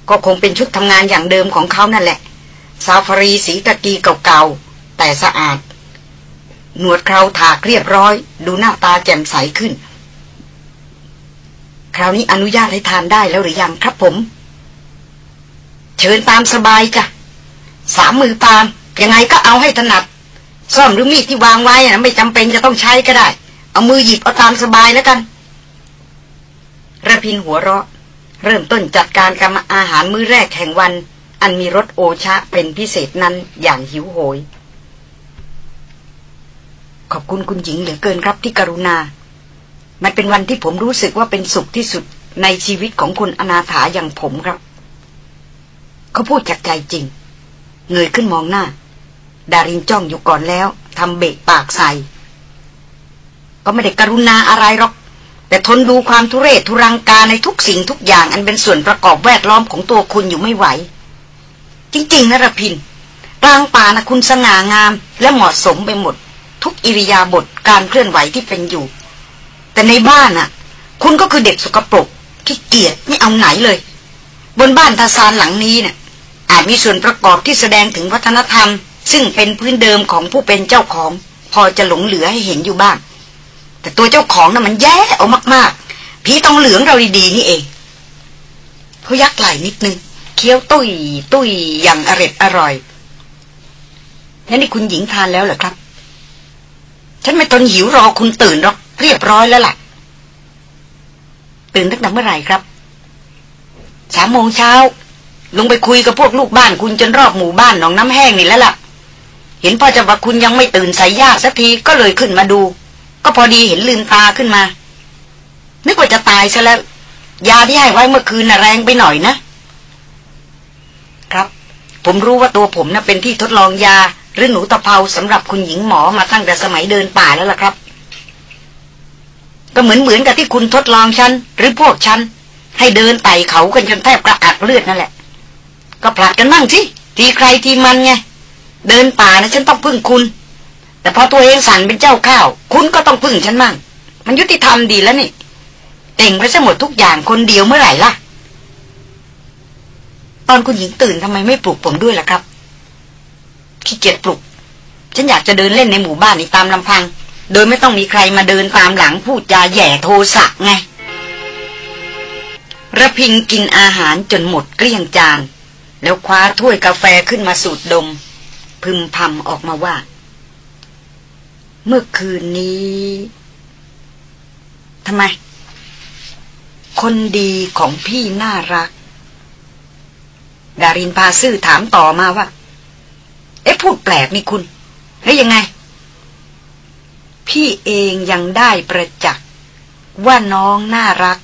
ก็คงเป็นชุดทำงานอย่างเดิมของเขานั่นแหละ ซาฟารีสีตะกีเก่าๆ แต่สะอาด หนวดเคราถากเรียบร้อย ดูหน้าตาแจ่มใสขึ้น คราวนี้อนุญาตให้ทานได้แล้วหรือยังครับผม เชิญตามสบายจ้ะ สามมือตาม ยังไงก็เอาให้ถนัดซ่อมหรือมีดที่วางไว้นะไม่จำเป็นจะต้องใช้ก็ได้ เอามือหยิบเอาตามสบายแล้วกันระพินหัวเราะ เริ่มต้นจัดการกรรมอาหารมื้อแรกแห่งวัน อันมีรสโอชะเป็นพิเศษนั้นอย่างหิวโหย ขอบคุณคุณหญิงเหลือเกินครับที่กรุณา มันเป็นวันที่ผมรู้สึกว่าเป็นสุขที่สุดในชีวิตของคุณอนาถาอย่างผมครับ เขาพูดจากใจจริง เงยขึ้นมองหน้า ดารินจ้องอยู่ก่อนแล้วทำเบะปากใส่ ก็ไม่ได้กรุณาอะไรหรอก แต่ทนดูความทุเรศทุรังกาในทุกสิ่งทุกอย่างอันเป็นส่วนประกอบแวดล้อมของตัวคุณอยู่ไม่ไหว จริง ๆนะระพินกลางป่านะคุณสง่างามและเหมาะสมไปหมด ทุกอิริยาบถการเคลื่อนไหวที่เป็นอยู่ แต่ในบ้านน่ะ คุณก็คือเด็กสกปรกขี้เกียจไม่เอาไหนเลย บนบ้านทาซานหลังนี้เนี่ยอาจมีส่วนประกอบที่แสดงถึงวัฒนธรรม ซึ่งเป็นพื้นเดิมของผู้เป็นเจ้าของ พอจะหลงเหลือให้เห็นอยู่บ้าง แต่ตัวเจ้าของน่ะมันแย่เอามากๆผีต้องเหลืองเราดีๆนี่เองเขายักไหล่นิดนึงเคี้ยวตุ้ยตุ้ยอย่างอร็ดอร่อยนั่นนี่คุณหญิงทานแล้วเหรอครับ ฉันไม่ทนหิวรอคุณตื่นหรอก เรียบร้อยแล้วล่ะ ตื่นตั้งแต่เมื่อไหร่ครับสามโมงเช้า ลงไปคุยกับพวกลูกบ้านคุณจนรอบหมู่บ้านหนองน้ำแห้งนี่แล้วล่ะ เห็นพ่อจะว่าคุณยังไม่ตื่นใส่ยาสักทีก็เลยขึ้นมาดู ก็พอดีเห็นลืมตาขึ้นมานึกว่าจะตายซะแล้ว ยาที่ให้ไว้เมื่อคืนน่ะแรงไปหน่อยนะ ครับ ผมรู้ว่าตัวผมน่ะเป็นที่ทดลองยา หรือหนูตะเภาสำหรับคุณหญิงหมอมาตั้งแต่สมัยเดินป่าแล้วล่ะครับ ก็เหมือนเหมือนกับที่คุณทดลองฉัน หรือพวกฉัน ให้เดินไต่เขากันจนแทบกระอักเลือดนั่นแหละ ก็ผลัดกันมั่งสิทีใครทีมันไง เดินป่านะฉันต้องพึ่งคุณ แต่พอตัวเองสั่นเป็นเจ้าข้าว คุณก็ต้องพึ่งฉันมั่งมันยุติธรรมดีแล้วนี่เต่งไปซะหมดทุกอย่างคนเดียวเมื่อไหร่ล่ะ ตอนคุณหญิงตื่นทำไมไม่ปลุกผมด้วยล่ะครับ ขี้เกียจปลุก ฉันอยากจะเดินเล่นในหมู่บ้านนี้ตามลำพัง โดยไม่ต้องมีใครมาเดินตามหลังพูดจาแย่โทสะไงระพิงกินอาหารจนหมดเกลี้ยงจาน แล้วคว้าถ้วยกาแฟขึ้นมาสูดดม พึมพำออกมาว่า เมื่อคืนนี้ทำไม คนดีของพี่น่ารัก ดารินพาซื่อถามต่อมาว่า อ๊ะพูดแปลกนี่คุณแล้วยังไง พี่เองยังได้ประจักษ์ว่าน้องน่ารัก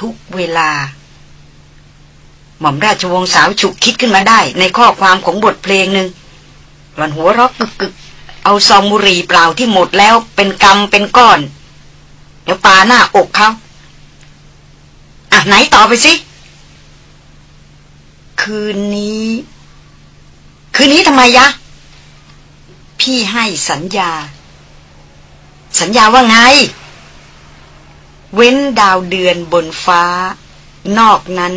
ทุกเวลา หม่อมราชวงศ์สาวฉุกคิดขึ้นมาได้ ในข้อความของบทเพลงหนึ่งหวันหัวรอกกึกกึกเอาซองบุหรี่เปล่าที่หมดแล้วเป็นกำเป็นก้อน เดี๋ยวปาหน้าอกเขาอะไหนต่อไปสิ คืนนี้ คืนนี้ทำไมยะ พี่ให้สัญญา สัญญาว่าไง เว้นดาวเดือนบนฟ้า นอกนั้น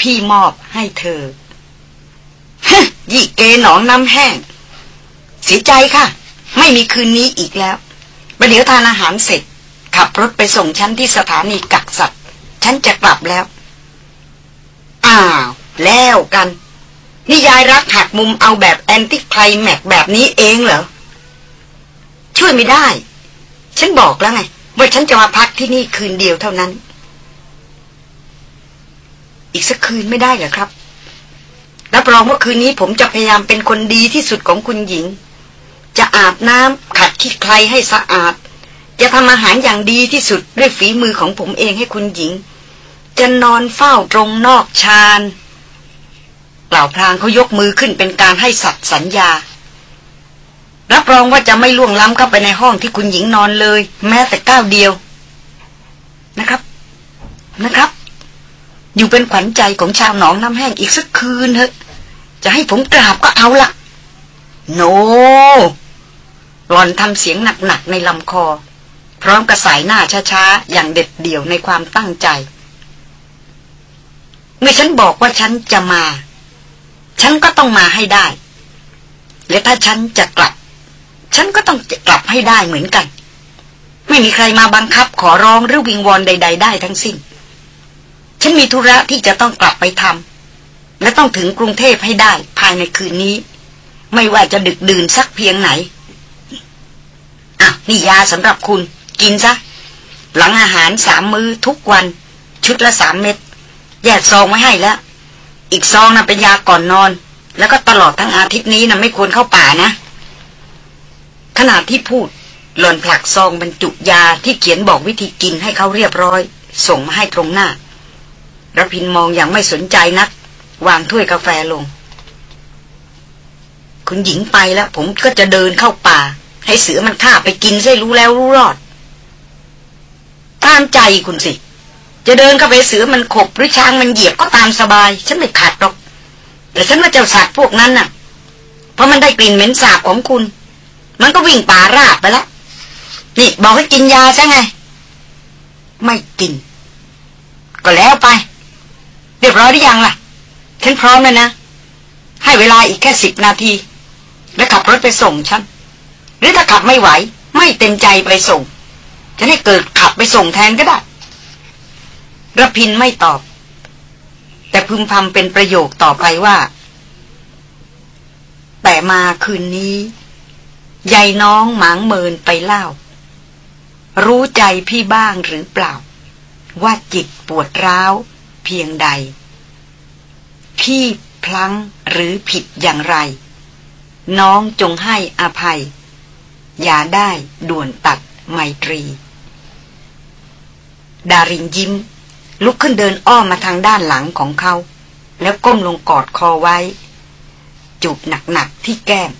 พี่มอบให้เธอฮยี่เกหนองน้ำแห้ง เสียใจค่ะ ไม่มีคืนนี้อีกแล้วประเดี๋ยวทานอาหารเสร็จ ขับรถไปส่งฉันที่สถานีกักสัตว์ ฉันจะกลับแล้ว อ้าว แล้วกัน นิยายรักหักมุมเอาแบบแอนติไคลแม็กแบบนี้เองเหรอ ช่วยไม่ได้ ฉันบอกแล้วไง ว่าฉันจะมาพักที่นี่คืนเดียวเท่านั้น อีกสักคืนไม่ได้เหรอครับรับรองว่าคืนนี้ผมจะพยายามเป็นคนดีที่สุดของคุณหญิง จะอาบน้ำขัดขี้ใครให้สะอาด จะทำอาหารอย่างดีที่สุดด้วยฝีมือของผมเองให้คุณหญิง จะนอนเฝ้าตรงนอกชาน เปล่าพลางเขายกมือขึ้นเป็นการให้สัตว์สัญญา รับรองว่าจะไม่ล่วงล้ำเข้าไปในห้องที่คุณหญิงนอนเลย แม้แต่ก้าวเดียวนะครับ นะครับ อยู่เป็นขวัญใจของชาวหนองน้ำแห้งอีกสักคืนเถอะ จะให้ผมกราบก็เอาละโนหลอนทำเสียงหนักๆในลำคอ พร้อมกระสายหน้าช้าๆ อย่างเด็ดเดี่ยวในความตั้งใจ เมื่อฉันบอกว่าฉันจะมา ฉันก็ต้องมาให้ได้ และถ้าฉันจะกลับ ฉันก็ต้องกลับให้ได้เหมือนกัน ไม่มีใครมาบังคับขอร้องหรือวิงวอนใด ๆ ได้ทั้งสิ้น ฉันมีธุระที่จะต้องกลับไปทำและต้องถึงกรุงเทพให้ได้ภายในคืนนี้ ไม่ว่าจะดึกดื่นสักเพียงไหนอะนี่ยาสำหรับคุณ กินซะ หลังอาหารสามมื้อทุกวัน ชุดละสามเม็ดแยกซองไว้ให้แล้ว อีกซองนะ่ะเป็นยาก่อนนอน แล้วก็ตลอดทั้งอาทิตย์นี้นะไม่ควรเข้าป่านะ ขณะที่พูด หล่อนผลักซองบรรจุยาที่เขียนบอกวิธีกินให้เขาเรียบร้อย ส่งมาให้ตรงหน้าระพินมองอย่างไม่สนใจนัก วางถ้วยกาแฟลง คุณหญิงไปแล้ว ผมก็จะเดินเข้าป่า ให้เสือมันฆ่าไปกินใช่รู้แล้วรู้รอดตามใจคุณสิ จะเดินเข้าไปเสือมันขบหรือช้างมันเหยียบก็ตามสบาย ฉันไม่ขัดหรอก แต่ฉันว่าเจ้าสัตว์พวกนั้นน่ะ เพราะมันได้กลิ่นเหม็นสาบของคุณ มันก็วิ่งป่าราบไปแล้วนี่บอกให้กินยาใช่ไง ไม่กิน ก็แล้วไป เรียบร้อยหรือยังล่ะ ฉันพร้อมแล้วนะ ให้เวลาอีกแค่สิบนาที แล้วขับรถไปส่งฉัน หรือถ้าขับไม่ไหว ไม่เต็มใจไปส่ง ฉันให้เกิดขับไปส่งแทนก็ได้ ระพินไม่ตอบ แต่พึมพำเป็นประโยคต่อไปว่า แต่มาคืนนี้ยายน้องหมางเมินไปเล่า รู้ใจพี่บ้างหรือเปล่า ว่าจิตปวดร้าวเพียงใด พี่พลั้งหรือผิดอย่างไร น้องจงให้อภัย อย่าได้ด่วนตัดไมตรี ดารินยิ้ม ลุกขึ้นเดินอ้อมมาทางด้านหลังของเขา แล้วก้มลงกอดคอไว้ จูบหนักๆที่แก้ม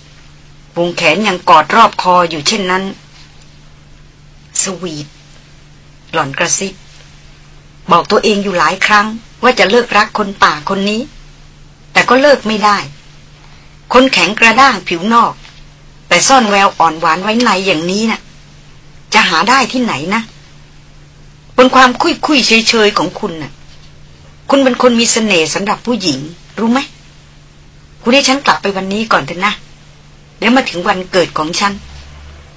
วงแขนยังกอดรอบคออยู่เช่นนั้น สวีทหล่อนกระซิบ บอกตัวเองอยู่หลายครั้ง ว่าจะเลิกรักคนป่าคนนี้ แต่ก็เลิกไม่ได้ คนแข็งกระด้างผิวนอก แต่ซ่อนแววอ่อนหวานไว้ในอย่างนี้นะ่ะ จะหาได้ที่ไหนนะ บนความคุยคุยเฉยเฉยของคุณน่ะ คุณเป็นคนมีเสน่ห์สำหรับผู้หญิง รู้ไหม คุณให้ฉันกลับไปวันนี้ก่อนเถอะนะแล้วมาถึงวันเกิดของฉัน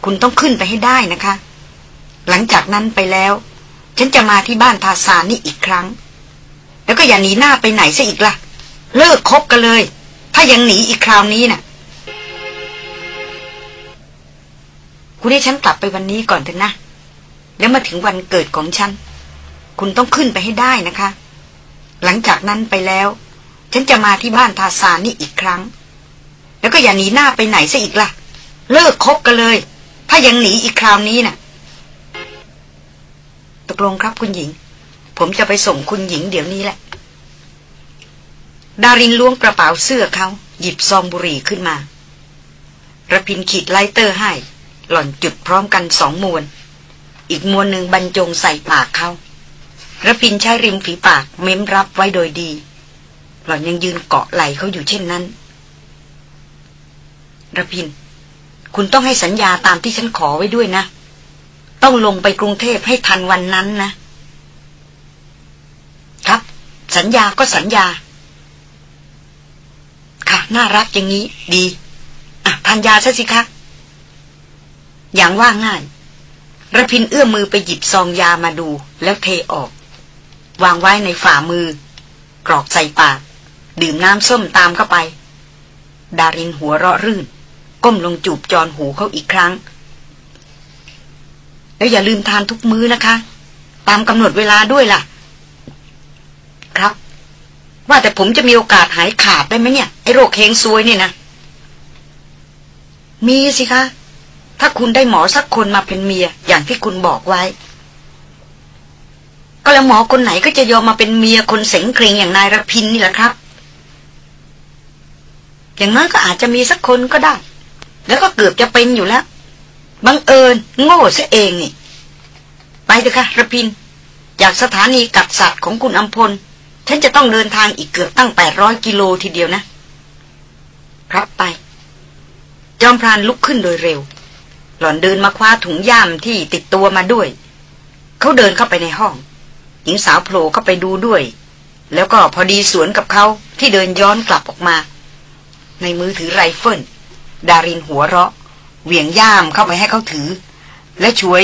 คุณต้องขึ้นไปให้ได้นะคะ หลังจากนั้นไปแล้ว ฉันจะมาที่บ้านทาสานี่อีกครั้ง แล้วก็อย่าหนีหน้าไปไหนซะอีกละ่ะ เลิกคบกันเลย ถ้ายังหนีอีกคราวนี้นะ่ะ คุณให้ฉันกลับไปวันนี้ก่อนเถอะนะ แล้วมาถึงวันเกิดของฉัน คุณต้องขึ้นไปให้ได้นะคะ หลังจากนั้นไปแล้ว ฉันจะมาที่บ้านทาสานี่อีกครั้ง แล้วก็อย่าหนีหน้าไปไหนซะอีกละ่ะ เลิกคบกันเลย ถ้ายังหนีอีกคราวนี้นะ่ะ ตกลงครับคุณหญิง ผมจะไปส่งคุณหญิงเดี๋ยวนี้แหละ ดารินล้วงกระเป๋าเสื้อเขาหยิบซองบุหรี่ขึ้นมาระพินขีดไลเตอร์ให้ หล่อนจุดพร้อมกันสองมวน อีกมวลหนึ่งบรรจงใส่ปากเขาระพินใช้ริมฝีปากเม้มรับไว้โดยดี หล่อนยังยืนเกาะไหลเขาอยู่เช่นนั้นระพิน คุณต้องให้สัญญาตามที่ฉันขอไว้ด้วยนะ ต้องลงไปกรุงเทพให้ทันวันนั้นนะ ครับ สัญญาก็สัญญา ค่ะ น่ารักอย่างนี้ ดี อะทานยาซะสิคะอย่างว่าง่าย ระพินเอื้อมมือไปหยิบซองยามาดูแล้วเทออก วางไว้ในฝ่ามือ กรอกใส่ปาก ดื่มน้ำส้มตามเข้าไป ดารินหัวเราะรื่น ก้มลงจูบจอนหูเขาอีกครั้ง แล้วอย่าลืมทานทุกมื้อนะคะ ตามกำหนดเวลาด้วยล่ะ ครับ ว่าแต่ผมจะมีโอกาสหายขาดได้ไหมเนี่ย ไอ้โรคเฮงซวยเนี่ยนะมีสิคะ ถ้าคุณได้หมอสักคนมาเป็นเมีย อย่างที่คุณบอกไว้ ก็แล้วหมอคนไหนก็จะยอมมาเป็นเมียคนเสงเครงอย่างนายรพินนี่แหละครับ อย่างน้อยก็อาจจะมีสักคนก็ได้ แล้วก็เกือบจะเป็นอยู่แล้วบังเอิญ โง่ซะเองนี่ ไปเถอะค่ะรพิน จากสถานีกัดสัตว์ของคุณอัมพลฉันจะต้องเดินทางอีกเกือบตั้งแปดร้อยกิโลทีเดียวนะ ครับไป จอมพรานลุกขึ้นโดยเร็ว หล่อนเดินมาคว้าถุงย่ามที่ติดตัวมาด้วย เขาเดินเข้าไปในห้อง หญิงสาวโผล่เข้าไปดูด้วย แล้วก็พอดีสวนกับเขาที่เดินย้อนกลับออกมา ในมือถือไรเฟิลดารินหัวเราะ เหวี่ยงย่ามเข้าไปให้เขาถือ และช่วย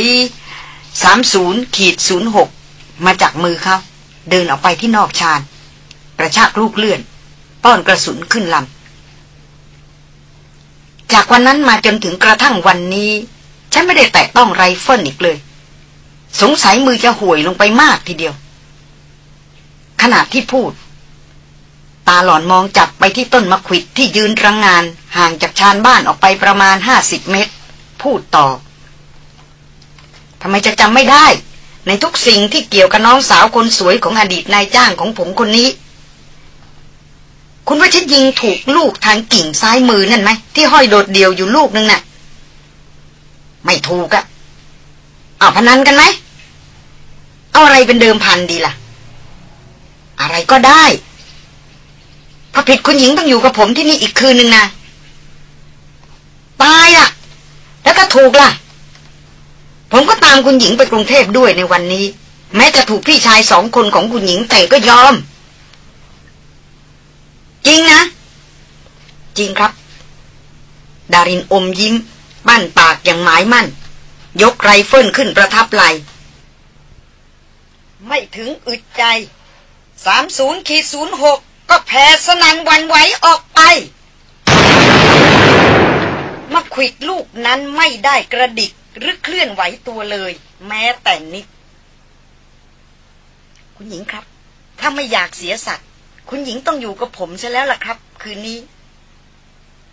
สามศูนย์ขีดศูนย์หกมาจากมือเขาเดินออกไปที่นอกชานกระชากลูกเลื่อน ป้อนกระสุนขึ้นลำ จากวันนั้นมาจนถึงกระทั่งวันนี้ ฉันไม่ได้แตะต้องไรเฟิลอีกเลย สงสัยมือจะห่วยลงไปมากทีเดียว ขณะที่พูด ตาหล่อนมองจับไปที่ต้นมะขวิดที่ยืนตระหง่าน ห่างจากชานบ้านออกไปประมาณห้าสิบเมตร พูดต่อทำไมจะจำไม่ได้ ในทุกสิ่งที่เกี่ยวกับน้องสาวคนสวยของอดีตนายจ้างของผมคนนี้ คุณว่าฉันยิงถูกลูกทางกิ่งซ้ายมือนั่นไหม ที่ห้อยโดดเดี่ยวอยู่ลูกนึงน่ะ ไม่ถูกอะเอาพนันกันไหม เอาอะไรเป็นเดิมพันดีล่ะ อะไรก็ได้ถ้าผิดคุณหญิงต้องอยู่กับผมที่นี่อีกคืนหนึ่งนะตายล่ะ แล้วก็ถูกล่ะ ผมก็ตามคุณหญิงไปกรุงเทพด้วยในวันนี้ แม้จะถูกพี่ชายสองคนของคุณหญิงแต่ก็ยอม จริงนะ จริงครับ ดารินอมยิ้ม บ้านปากอย่างหมายมั่น ยกไรเฟิลขึ้นประทับไหลไม่ถึงอึดใจสามศูนย์ขีดศูนย์หกก็แผ่สนันวันไหวออกไปมาขวิดลูกนั้นไม่ได้กระดิกหรือเคลื่อนไหวตัวเลย แม้แต่นิด คุณหญิงครับ ถ้าไม่อยากเสียสัตย์ คุณหญิงต้องอยู่กับผมใช่แล้วล่ะครับ คืนนี้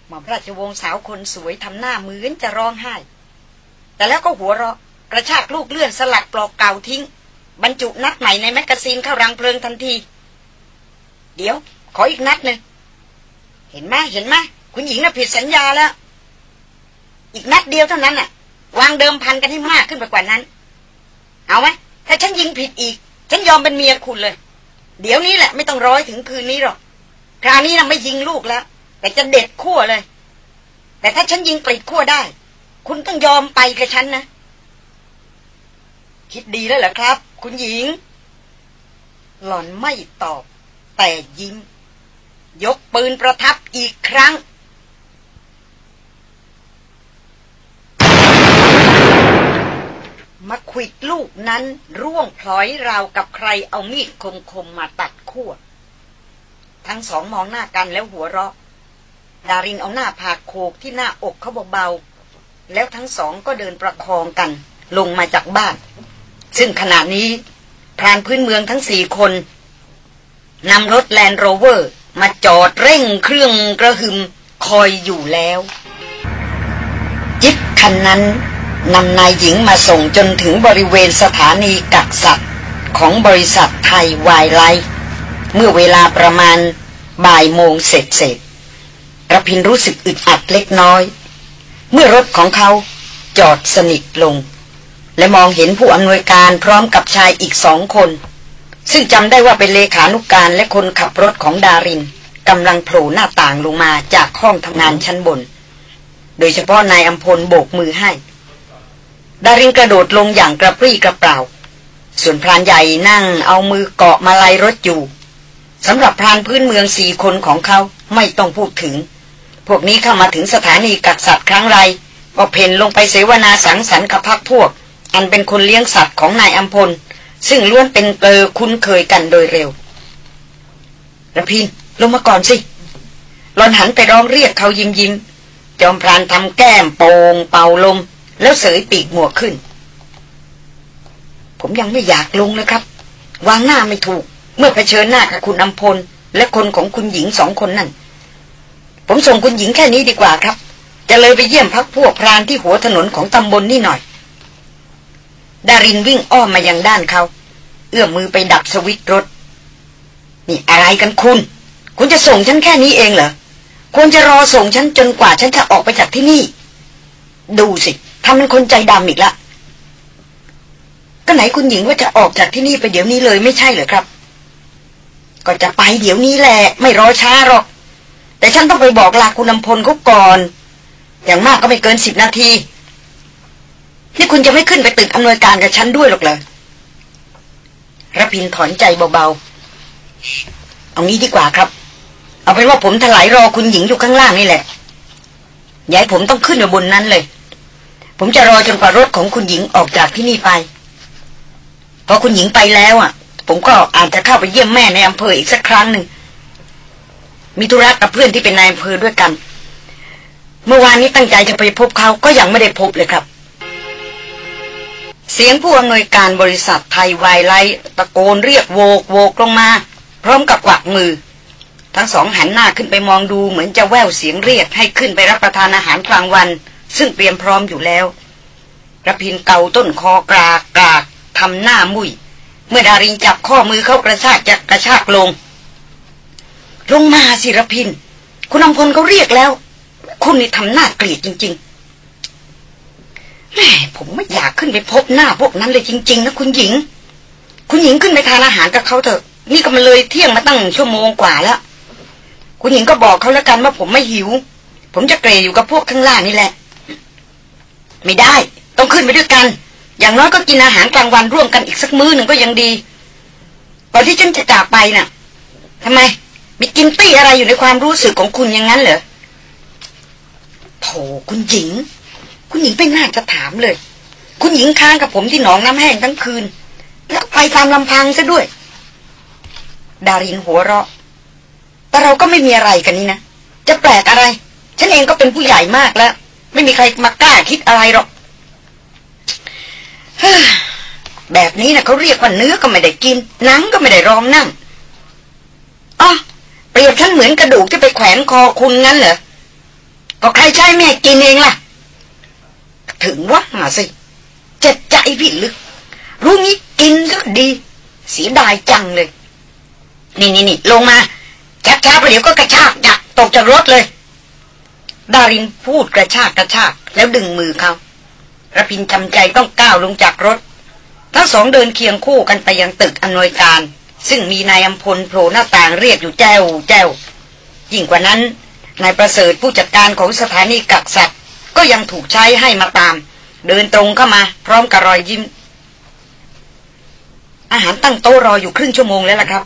หม่อมราชวงศ์สาวคนสวยทำหน้าเหมือนจะร้องไห้ แต่แล้วก็หัวเราะ กระชากลูกเลื่อนสลัดปลอกเก่าทิ้ง บรรจุนัดใหม่ในแมกกาซีนเข้ารังเพลิงทันที เดี๋ยว ขออีกนัดหนึ่งเห็นไหมเห็นไหมคุณหญิงน่ะผิดสัญญาแล้ว อีกนัดเดียวเท่านั้นน่ะ วางเดิมพันกันให้มากขึ้นไปกว่านั้น เอาไหมถ้าฉันยิงผิดอีก ฉันยอมเป็นเมียคุณเลย เดี๋ยวนี้แหละไม่ต้องร้อยถึงคืนนี้หรอก คราวนี้นะไม่ยิงลูกแล้ว แต่จะเด็ดขั้วเลย แต่ถ้าฉันยิงกรีดขั้วได้ คุณต้องยอมไปกับฉันนะ คิดดีแล้วเหรอครับ คุณหญิง หล่อนไม่ตอบ แต่ยิ้ม ยกปืนประทับอีกครั้ง มะขวิดลูกนั้นร่วงผล็อยราวกับใครเอามีดคมๆมาตัดขั้วทั้งสองมองหน้ากันแล้วหัวเราะ ดารินเอาหน้าผากโขกที่หน้าอกเขาเบาๆแล้วทั้งสองก็เดินประคองกัน ลงมาจากบ้าน ซึ่งขณะนี้พรานพื้นเมืองทั้งสี่คนนำรถแลนด์โรเวอร์ มาจอดเร่งเครื่องกระหึ่มคอยอยู่แล้ว จิ๊บคันนั้น นำนายหญิงมาส่งจนถึงบริเวณสถานีกักสัตว์ของบริษัทไทยวายไลท์เมื่อเวลาประมาณบ่ายโมงเสร็จเสร็จระพินรู้สึกอึดอัดเล็กน้อย เมื่อรถของเขาจอดสนิทลง และมองเห็นผู้อำนวยการพร้อมกับชายอีกสองคน ซึ่งจำได้ว่าเป็นเลขานุกการและคนขับรถของดารินกำลังโผล่หน้าต่างลงมาจากห้องทำงานชั้นบน โดยเฉพาะนายอัมพลโบกมือให้ ดารินกระโดดลงอย่างกระปรี้กระเปร่า ส่วนพรานใหญ่นั่งเอามือเกาะมาลัยรถอยู่สำหรับพรานพื้นเมืองสี่คนของเขาไม่ต้องพูดถึง พวกนี้เข้ามาถึงสถานีกักสัตว์ครั้งไรก็เพ่นลงไปเสวนาสังสรรค์กับพักพวก อันเป็นคนเลี้ยงสัตว์ของนายอัมพล ซึ่งล้วนเป็นเกอคุ้นเคยกันโดยเร็วระพินลงมาก่อนสิหลอนหันไปร้องเรียกเขายิ้มยิ้มจอมพรานทำแก้มโปงเป่าลม แล้วเสยปีกหมวกขึ้น ผมยังไม่อยากลงนะครับ วางหน้าไม่ถูก เมื่อเผชิญหน้ากับคุณอัมพล และคนของคุณหญิงสองคนนั่น ผมส่งคุณหญิงแค่นี้ดีกว่าครับ จะเลยไปเยี่ยมพักพวกพรานที่หัวถนนของตำบลนนี่หน่อย ดารินวิ่งอ้อมมายังด้านเขา เอื้อมมือไปดับสวิตรถ นี่อะไรกันคุณ คุณจะส่งฉันแค่นี้เองเหรอควรจะรอส่งฉันจนกว่าฉันจะออกไปจากที่นี่ ดูสิ ทำเป็นคนใจดำอีกละก็ไหนคุณหญิงว่าจะออกจากที่นี่ไปเดี๋ยวนี้เลยไม่ใช่เหรอครับ ก็จะไปเดี๋ยวนี้แหละไม่รอช้าหรอก แต่ฉันต้องไปบอกลาคุณนำพลเขาก่อน อย่างมากก็ไม่เกินสิบนาที นี่คุณจะไม่ขึ้นไปตึกอำนวยการกับฉันด้วยหรอกเหรอรพินถอนใจเบาๆ เอางี้ดีกว่าครับ เอาเป็นว่าผมถลายรอคุณหญิงอยู่ข้างล่างนี่แหละ ยาให้ผมต้องขึ้นไปบนนั้นเลย ผมจะรอจนกว่ารถของคุณหญิงออกจากที่นี่ไปพอคุณหญิงไปแล้วอะ ผมก็อาจจะเข้าไปเยี่ยมแม่ในอำเภออีกสักครั้งหนึ่งมีธุระกับเพื่อนที่เป็นนายอำเภอด้วยกัน เมื่อวานนี้ตั้งใจจะไปพบเขาก็ยังไม่ได้พบเลยครับ เสียงผู้อำนวยการบริษัทไทยวายไลตะโกนเรียกโวกโวกลงมา พร้อมกับกวักมือ ทั้งสองหันหน้าขึ้นไปมองดูเหมือนจะแววเสียงเรียกให้ขึ้นไปรับประทานอาหารกลางวัน ซึ่งเตรียมพร้อมอยู่แล้วระพินเกาต้นคอกรากกรากทำหน้ามุยเมื่อดารินจับข้อมือเข้ากระชากจะกระชากลง ลงมาสิระพิน คุณอำพลเขาเรียกแล้ว คุณนี่ทำหน้าเกลียดจริงๆแม่ผมไม่อยากขึ้นไปพบหน้าพวกนั้นเลยจริง ๆ นะคุณหญิง คุณหญิงขึ้นไปทานอาหารกับเขาเถอะ นี่ก็มาเลยเที่ยงมาตั้งชั่วโมงกว่าแล้ว คุณหญิงก็บอกเขาแล้วกันว่าผมไม่หิว ผมจะเกรอยู่กับพวกข้างล่างนี่แหละ ไม่ได้ ต้องขึ้นไปด้วยกัน อย่างน้อยก็กินอาหารกลางวันร่วมกันอีกสักมื้อหนึ่งก็ยังดีตอนที่ฉันจะจากไปน่ะทำไม มีกินตี้อะไรอยู่ในความรู้สึกของคุณอย่างนั้นเหรอโถคุณหญิง คุณหญิงไม่น่าจะถามเลย คุณหญิงค้างกับผมที่หนองน้ำแห้งทั้งคืน แล้วไปตามลำพังซะด้วย ดารินหัวเราะ แต่เราก็ไม่มีอะไรกันนี่นะ จะแปลกอะไร ฉันเองก็เป็นผู้ใหญ่มากแล้ว ไม่มีใครมากล้าคิดอะไรหรอกแบบนี้นะเขาเรียกว่าเนื้อก็ไม่ได้กินหนังก็ไม่ได้รองนั่งอ๋อเปรียบฉันเหมือนกระดูกที่ไปแขวนคอคุณงั้นเหรอก็ใครใช้แม่กินเองล่ะ ถึงว่าสิเจ็บใจพี่ลึก รู้งี้กินก็ดี เสียดายจังเลย นี่นี่นี่ลงมาช้าช้าประเดี๋ยวก็กระชากจักตกจากรถเลย ดารินพูดกระชากกระชากแล้วดึงมือเขาระพินจำใจต้องก้าวลงจากรถ ทั้งสองเดินเคียงคู่กันไปยังตึกอำนวยการ ซึ่งมีนายอัมพลโผล่หน้าต่างเรียกอยู่แจ้วแจ้วยิ่งกว่านั้นนายประเสริฐผู้จัดการของสถานีกักสัตว์ ก็ยังถูกใช้ให้มาตาม เดินตรงเข้ามาพร้อมกับรอยยิ้ม อาหารตั้งโต๊ะรออยู่ครึ่งชั่วโมงแล้วล่ะครับ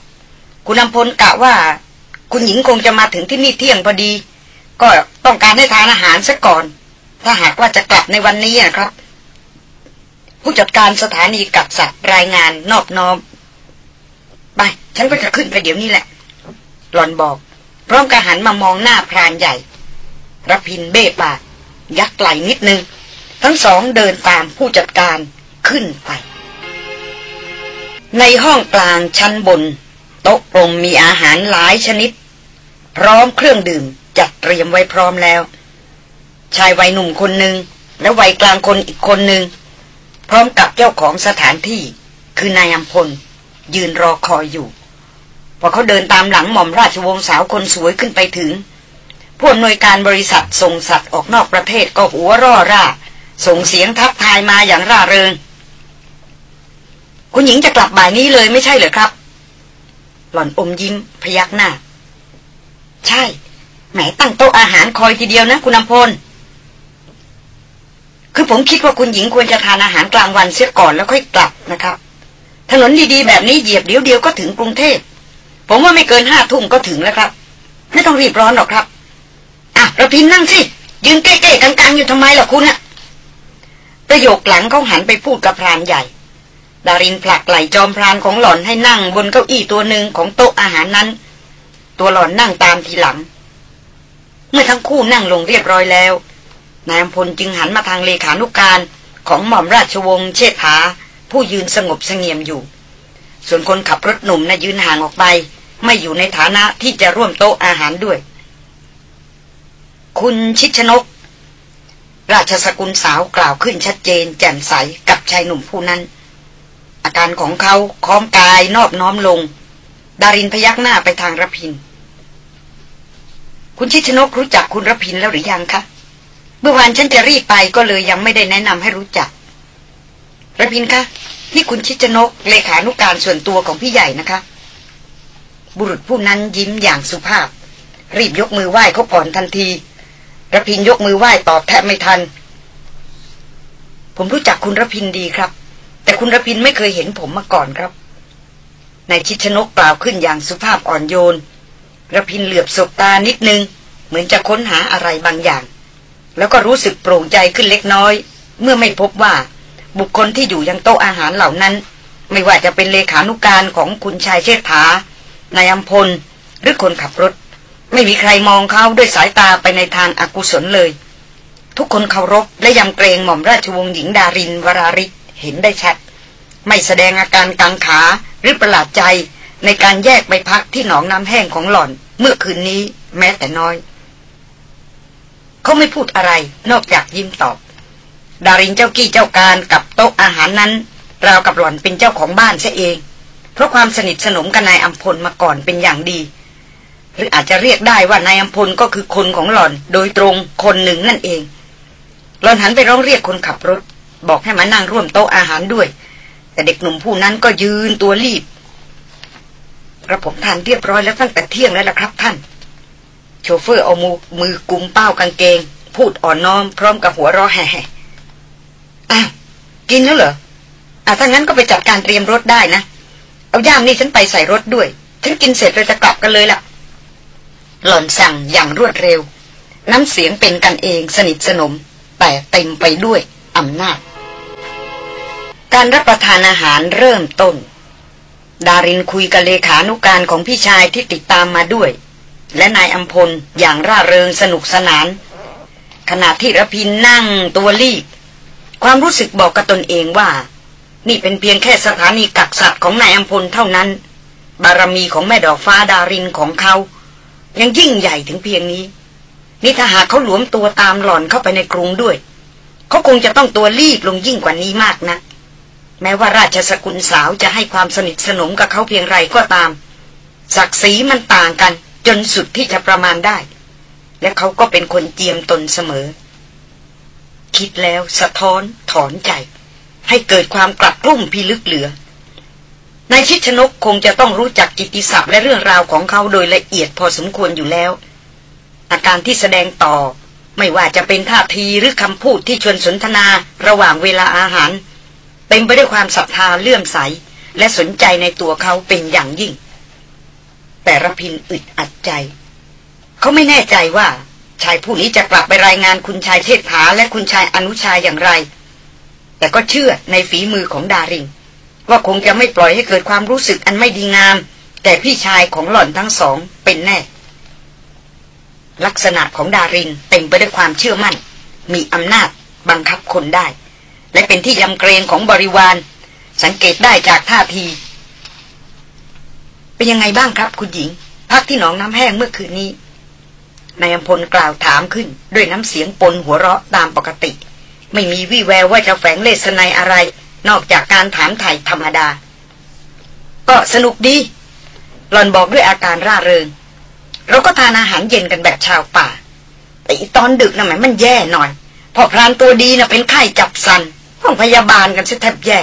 คุณอัมพลกะว่า คุณหญิงคงจะมาถึงที่นี่เที่ยงพอดี ก็ต้องการให้ทานอาหารซะก่อน ถ้าหากว่าจะกลับในวันนี้นะครับ ผู้จัดการสถานีกักสัตว์รายงานนอบน้อมไปฉันก็จะขึ้นไปเดี๋ยวนี้แหละ หลอนบอก พร้อมกับหันมามองหน้าพรานใหญ่รพินเบ้ปาก ยักไหลนิดนึง ทั้งสองเดินตามผู้จัดการขึ้นไป ในห้องกลางชั้นบน โต๊ะกลมมีอาหารหลายชนิด พร้อมเครื่องดื่ม จัดเตรียมไว้พร้อมแล้ว ชายวัยหนุ่มคนหนึ่งและวัยกลางคนอีกคนหนึ่งพร้อมกับเจ้าของสถานที่คือนายอัมพล ยืนรอคอยอยู่ พอเขาเดินตามหลังหม่อมราชวงศ์สาวคนสวยขึ้นไปถึงผู้อำนวยการบริษัทส่งสัตว์ออกนอกประเทศก็หัวร่อร่า ส่งเสียงทักทายมาอย่างร่าเริง คุณหญิงจะกลับบ่ายนี้เลยไม่ใช่เหรอครับ หล่อนอมยิ้มพยักหน้า แหมตั้งโต๊ะอาหารคอยทีเดียวนะ คุณอำพล คือผมคิดว่าคุณหญิงควรจะทานอาหารกลางวันเสียก่อนแล้วค่อยกลับนะครับ ถนนดีๆแบบนี้เหยียบเดียวเดียวก็ถึงกรุงเทพ ผมว่าไม่เกินห้าทุ่มก็ถึงแล้วครับ ไม่ต้องรีบร้อนหรอกครับ อะระพินนั่งสิ ยืนเก้ๆกลางๆอยู่ทำไมล่ะคุณอะประโยคหลังเขาหันไปพูดกับพรานใหญ่ ดารินผลักไหลจอมพรานของหล่อนให้นั่งบนเก้าอี้ตัวหนึ่งของโต๊ะอาหารนั้น ตัวหล่อนนั่งตามทีหลัง เมื่อทั้งคู่นั่งลงเรียบร้อยแล้ว นายอำพลจึงหันมาทางเลขานุกการของหม่อมราชวงศ์เชษฐา ผู้ยืนสงบเสงี่ยมอยู่ ส่วนคนขับรถหนุ่มนะ่ะยืนห่างออกไป ไม่อยู่ในฐานะที่จะร่วมโต๊ะอาหารด้วย คุณชิดชนก ราชสกุลสาวกล่าวขึ้นชัดเจน แจ่มใสกับชายหนุ่มผู้นั้น อาการของเขาค้อมกายนอบน้อมลง ดารินพยักหน้าไปทางระพิน คุณชิชนกรู้จักคุณระพินแล้วหรือยังคะ เมื่อวานฉันจะรีบไปก็เลยยังไม่ได้แนะนำให้รู้จักระพินคะนี่คุณชิชนกเลขานุการส่วนตัวของพี่ใหญ่นะคะ บุรุษผู้นั้นยิ้มอย่างสุภาพ รีบยกมือไหว้เขาก่อนทันทีระพินยกมือไหว้ตอบแทบไม่ทัน ผมรู้จักคุณระพินดีครับ แต่คุณระพินไม่เคยเห็นผมมาก่อนครับนายชิชนกกล่าวขึ้นอย่างสุภาพอ่อนโยน ระพินเหลือบสบตานิดนึง เหมือนจะค้นหาอะไรบางอย่าง แล้วก็รู้สึกโปร่งใจขึ้นเล็กน้อย เมื่อไม่พบว่าบุคคลที่อยู่ยังโต๊ะอาหารเหล่านั้น ไม่ว่าจะเป็นเลขานุการของคุณชายเชษฐานายอัมพล หรือคนขับรถ ไม่มีใครมองเขาด้วยสายตาไปในทางอากุศลเลย ทุกคนเคารพและยำเกรงหม่อมราชวงศ์หญิงดารินวราริศเห็นได้ชัด ไม่แสดงอาการกังขาหรือประหลาดใจ ในการแยกไปพักที่หนองน้ำแห้งของหล่อน เมื่อคืนนี้แม้แต่น้อย เขาไม่พูดอะไร นอกจากยิ้มตอบ ดารินเจ้ากี้เจ้าการกับโต๊ะอาหารนั้นราวกับหล่อนเป็นเจ้าของบ้านซะเอง เพราะความสนิทสนมกับนายอัมพลมาก่อนเป็นอย่างดี หรืออาจจะเรียกได้ว่านายอัมพลก็คือคนของหล่อนโดยตรงคนหนึ่งนั่นเอง หล่อนหันไปร้องเรียกคนขับรถ บอกให้มานั่งร่วมโต๊ะอาหารด้วย แต่เด็กหนุ่มผู้นั้นก็ยืนตัวรีบ กระผมทานเรียบร้อยแล้วตั้งแต่เที่ยงแล้วล่ะครับท่าน โชเฟอร์เอามือมือกุมเป้ากางเกง พูดอ่อนน้อมพร้อมกับหัวเราะแห่อ้าวกินแล้วเหรออะถ้างั้นก็ไปจัดการเตรียมรถได้นะ เอาย่ามนี่ฉันไปใส่รถด้วยฉันกินเสร็จเราจะกลับกันเลยล่ะ หล่อนสั่งอย่างรวดเร็ว น้ำเสียงเป็นกันเองสนิทสนม แต่เต็มไปด้วยอำนาจ การรับประทานอาหารเริ่มต้น ดารินคุยกับเลขานุการของพี่ชายที่ติดตามมาด้วย และนายอัมพลอย่างร่าเริงสนุกสนาน ขณะที่ระพินนั่งตัวรีบความรู้สึกบอกกับตนเองว่า นี่เป็นเพียงแค่สถานีกักสัตว์ของนายอัมพลเท่านั้น บารมีของแม่ดอกฟ้าดารินของเขา ยังยิ่งใหญ่ถึงเพียงนี้ นี่ถ้าหากเขาหลวมตัวตามหล่อนเข้าไปในกรุงด้วย เขาคงจะต้องตัวรีบลงยิ่งกว่านี้มากนะ แม้ว่าราชสกุลสาวจะให้ความสนิทสนมกับเขาเพียงไรก็ตาม ศักดิ์ศรีมันต่างกัน จนสุดที่จะประมาณได้ และเขาก็เป็นคนเจียมตนเสมอ คิดแล้วสะท้อนถอนใจ ให้เกิดความกลัดกลุ้มพิลึกเหลือนายชิดชนกคงจะต้องรู้จักกิติศัพท์และเรื่องราวของเขาโดยละเอียดพอสมควรอยู่แล้ว อาการที่แสดงต่อ ไม่ว่าจะเป็นท่าทีหรือคำพูดที่ชวนสนทนาระหว่างเวลาอาหาร เต็มไปด้วยความศรัทธาเลื่อมใส และสนใจในตัวเขาเป็นอย่างยิ่ง แต่ระพินอึดอัดใจ เขาไม่แน่ใจว่า ชายผู้นี้จะกลับไปรายงานคุณชายเทษฐาและคุณชายอนุชายอย่างไร แต่ก็เชื่อในฝีมือของดาริงว่าคงจะไม่ปล่อยให้เกิดความรู้สึกอันไม่ดีงาม แต่พี่ชายของหล่อนทั้งสองเป็นแน่ ลักษณะของดารินเต็มไปด้วยความเชื่อมั่น มีอำนาจบังคับคนได้ และเป็นที่ยำเกรงของบริวาร สังเกตได้จากท่าที เป็นยังไงบ้างครับ คุณหญิง พักที่หนองน้ำแห้งเมื่อคืนนี้นายอำพลกล่าวถามขึ้น ด้วยน้ำเสียงปนหัวเราะตามปกติ ไม่มีวี่แววว่าจะแฝงเลสนายอะไร นอกจากการถามไถ่ธรรมดา ก็สนุกดีหลอนบอกด้วยอาการร่าเริง เราก็ทานอาหารเย็นกันแบบชาวป่า แต่ตอนดึกนะ่ะมันแย่หน่อย พอพรานตัวดีนะ่ะเป็นไข้จับสัน ห้องพยาบาลกันซะแทบแย่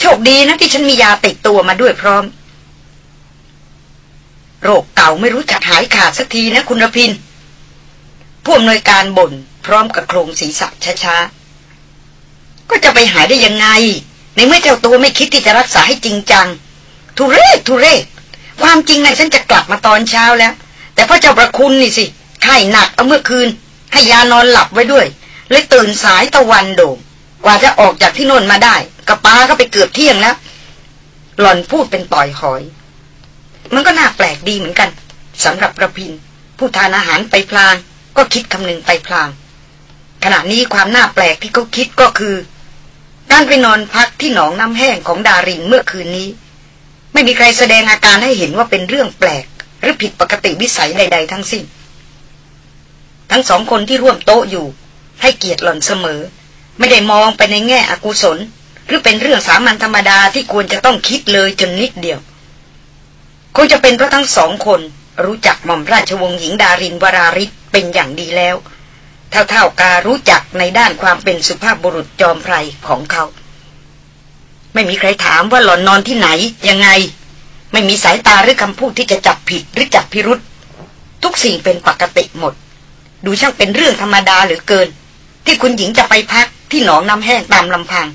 โชคดีนะที่ฉันมียาติดตัวมาด้วยพร้อม โรคเก่าไม่รู้จักหายขาดสักทีนะคุณรพินผู้อำนวยการบ่นพร้อมกับโครงศีรษะช้าๆ ก็จะไปหายได้ยังไง ในเมื่อเจ้าตัวไม่คิดที่จะรักษาให้จริงจัง ทุเรศทุเรศความจริงนะฉันจะกลับมาตอนเช้าแล้ว แต่พ่อเจ้าประคุณนี่สิไข้หนักเอาเมื่อคืน ให้ยานอนหลับไว้ด้วย เลยตื่นสายตะวันโด่ง กว่าจะออกจากที่น่นมาได้กระป้าก็ไปเกือบเที่ยงแล้วหล่อนพูดเป็นต่อยหอย มันก็น่าแปลกดีเหมือนกันสำหรับระพิน ผู้ทานอาหารไปพลาง ก็คิดคำนึงไปพลางขณะนี้ความน่าแปลกที่เขาคิดก็คือ การไปนอนพักที่หนองน้ำแห้งของดารินเมื่อคืนนี้ ไม่มีใครแสดงอาการให้เห็นว่าเป็นเรื่องแปลก หรือผิดปกติวิสัยใด ๆ ทั้งสิ้น ทั้งสองคนที่ร่วมโต๊ะอยู่ ให้เกียรติหล่อนเสมอ ไม่ได้มองไปในแง่อกุศล หรือเป็นเรื่องสามัญธรรมดาที่ควรจะต้องคิดเลยจนนิดเดียว คงจะเป็นเพราะทั้งสองคน รู้จักหม่อมราชวงศ์หญิงดารินวราริศเป็นอย่างดีแล้ว เท่าๆการรู้จักในด้านความเป็นสุภาพบุรุษจอมไพรของเขา ไม่มีใครถามว่าหล่อนนอนที่ไหนยังไง ไม่มีสายตาหรือคำพูดที่จะจับผิดหรือจับพิรุธทุกสิ่งเป็นปกติหมด ดูช่างเป็นเรื่องธรรมดาเหลือเกิน ที่คุณหญิงจะไปพัก ที่หนองน้ำแห้งตามลำพัง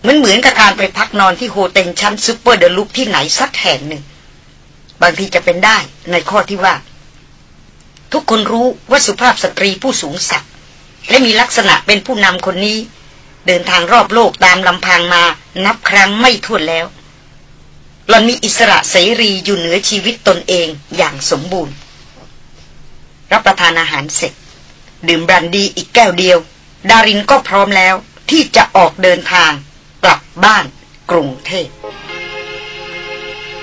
เหมือนเหมือนกับการไปพักนอนที่ hotel ชั้น super deluxe ที่ไหนสักแห่งหนึ่ง บางทีจะเป็นได้ในข้อที่ว่า ทุกคนรู้ว่าสุภาพสตรีผู้สูงศักดิ์และมีลักษณะเป็นผู้นำคนนี้ เดินทางรอบโลกตามลำพังมานับครั้งไม่ถ้วนแล้วหลอนมีอิสระเสรีอยู่เหนือชีวิตตนเองอย่างสมบูรณ์ รับประทานอาหารเสร็จ ดื่มบรันดีอีกแก้วเดียว ดารินก็พร้อมแล้วที่จะออกเดินทางกลับบ้านกรุงเทพ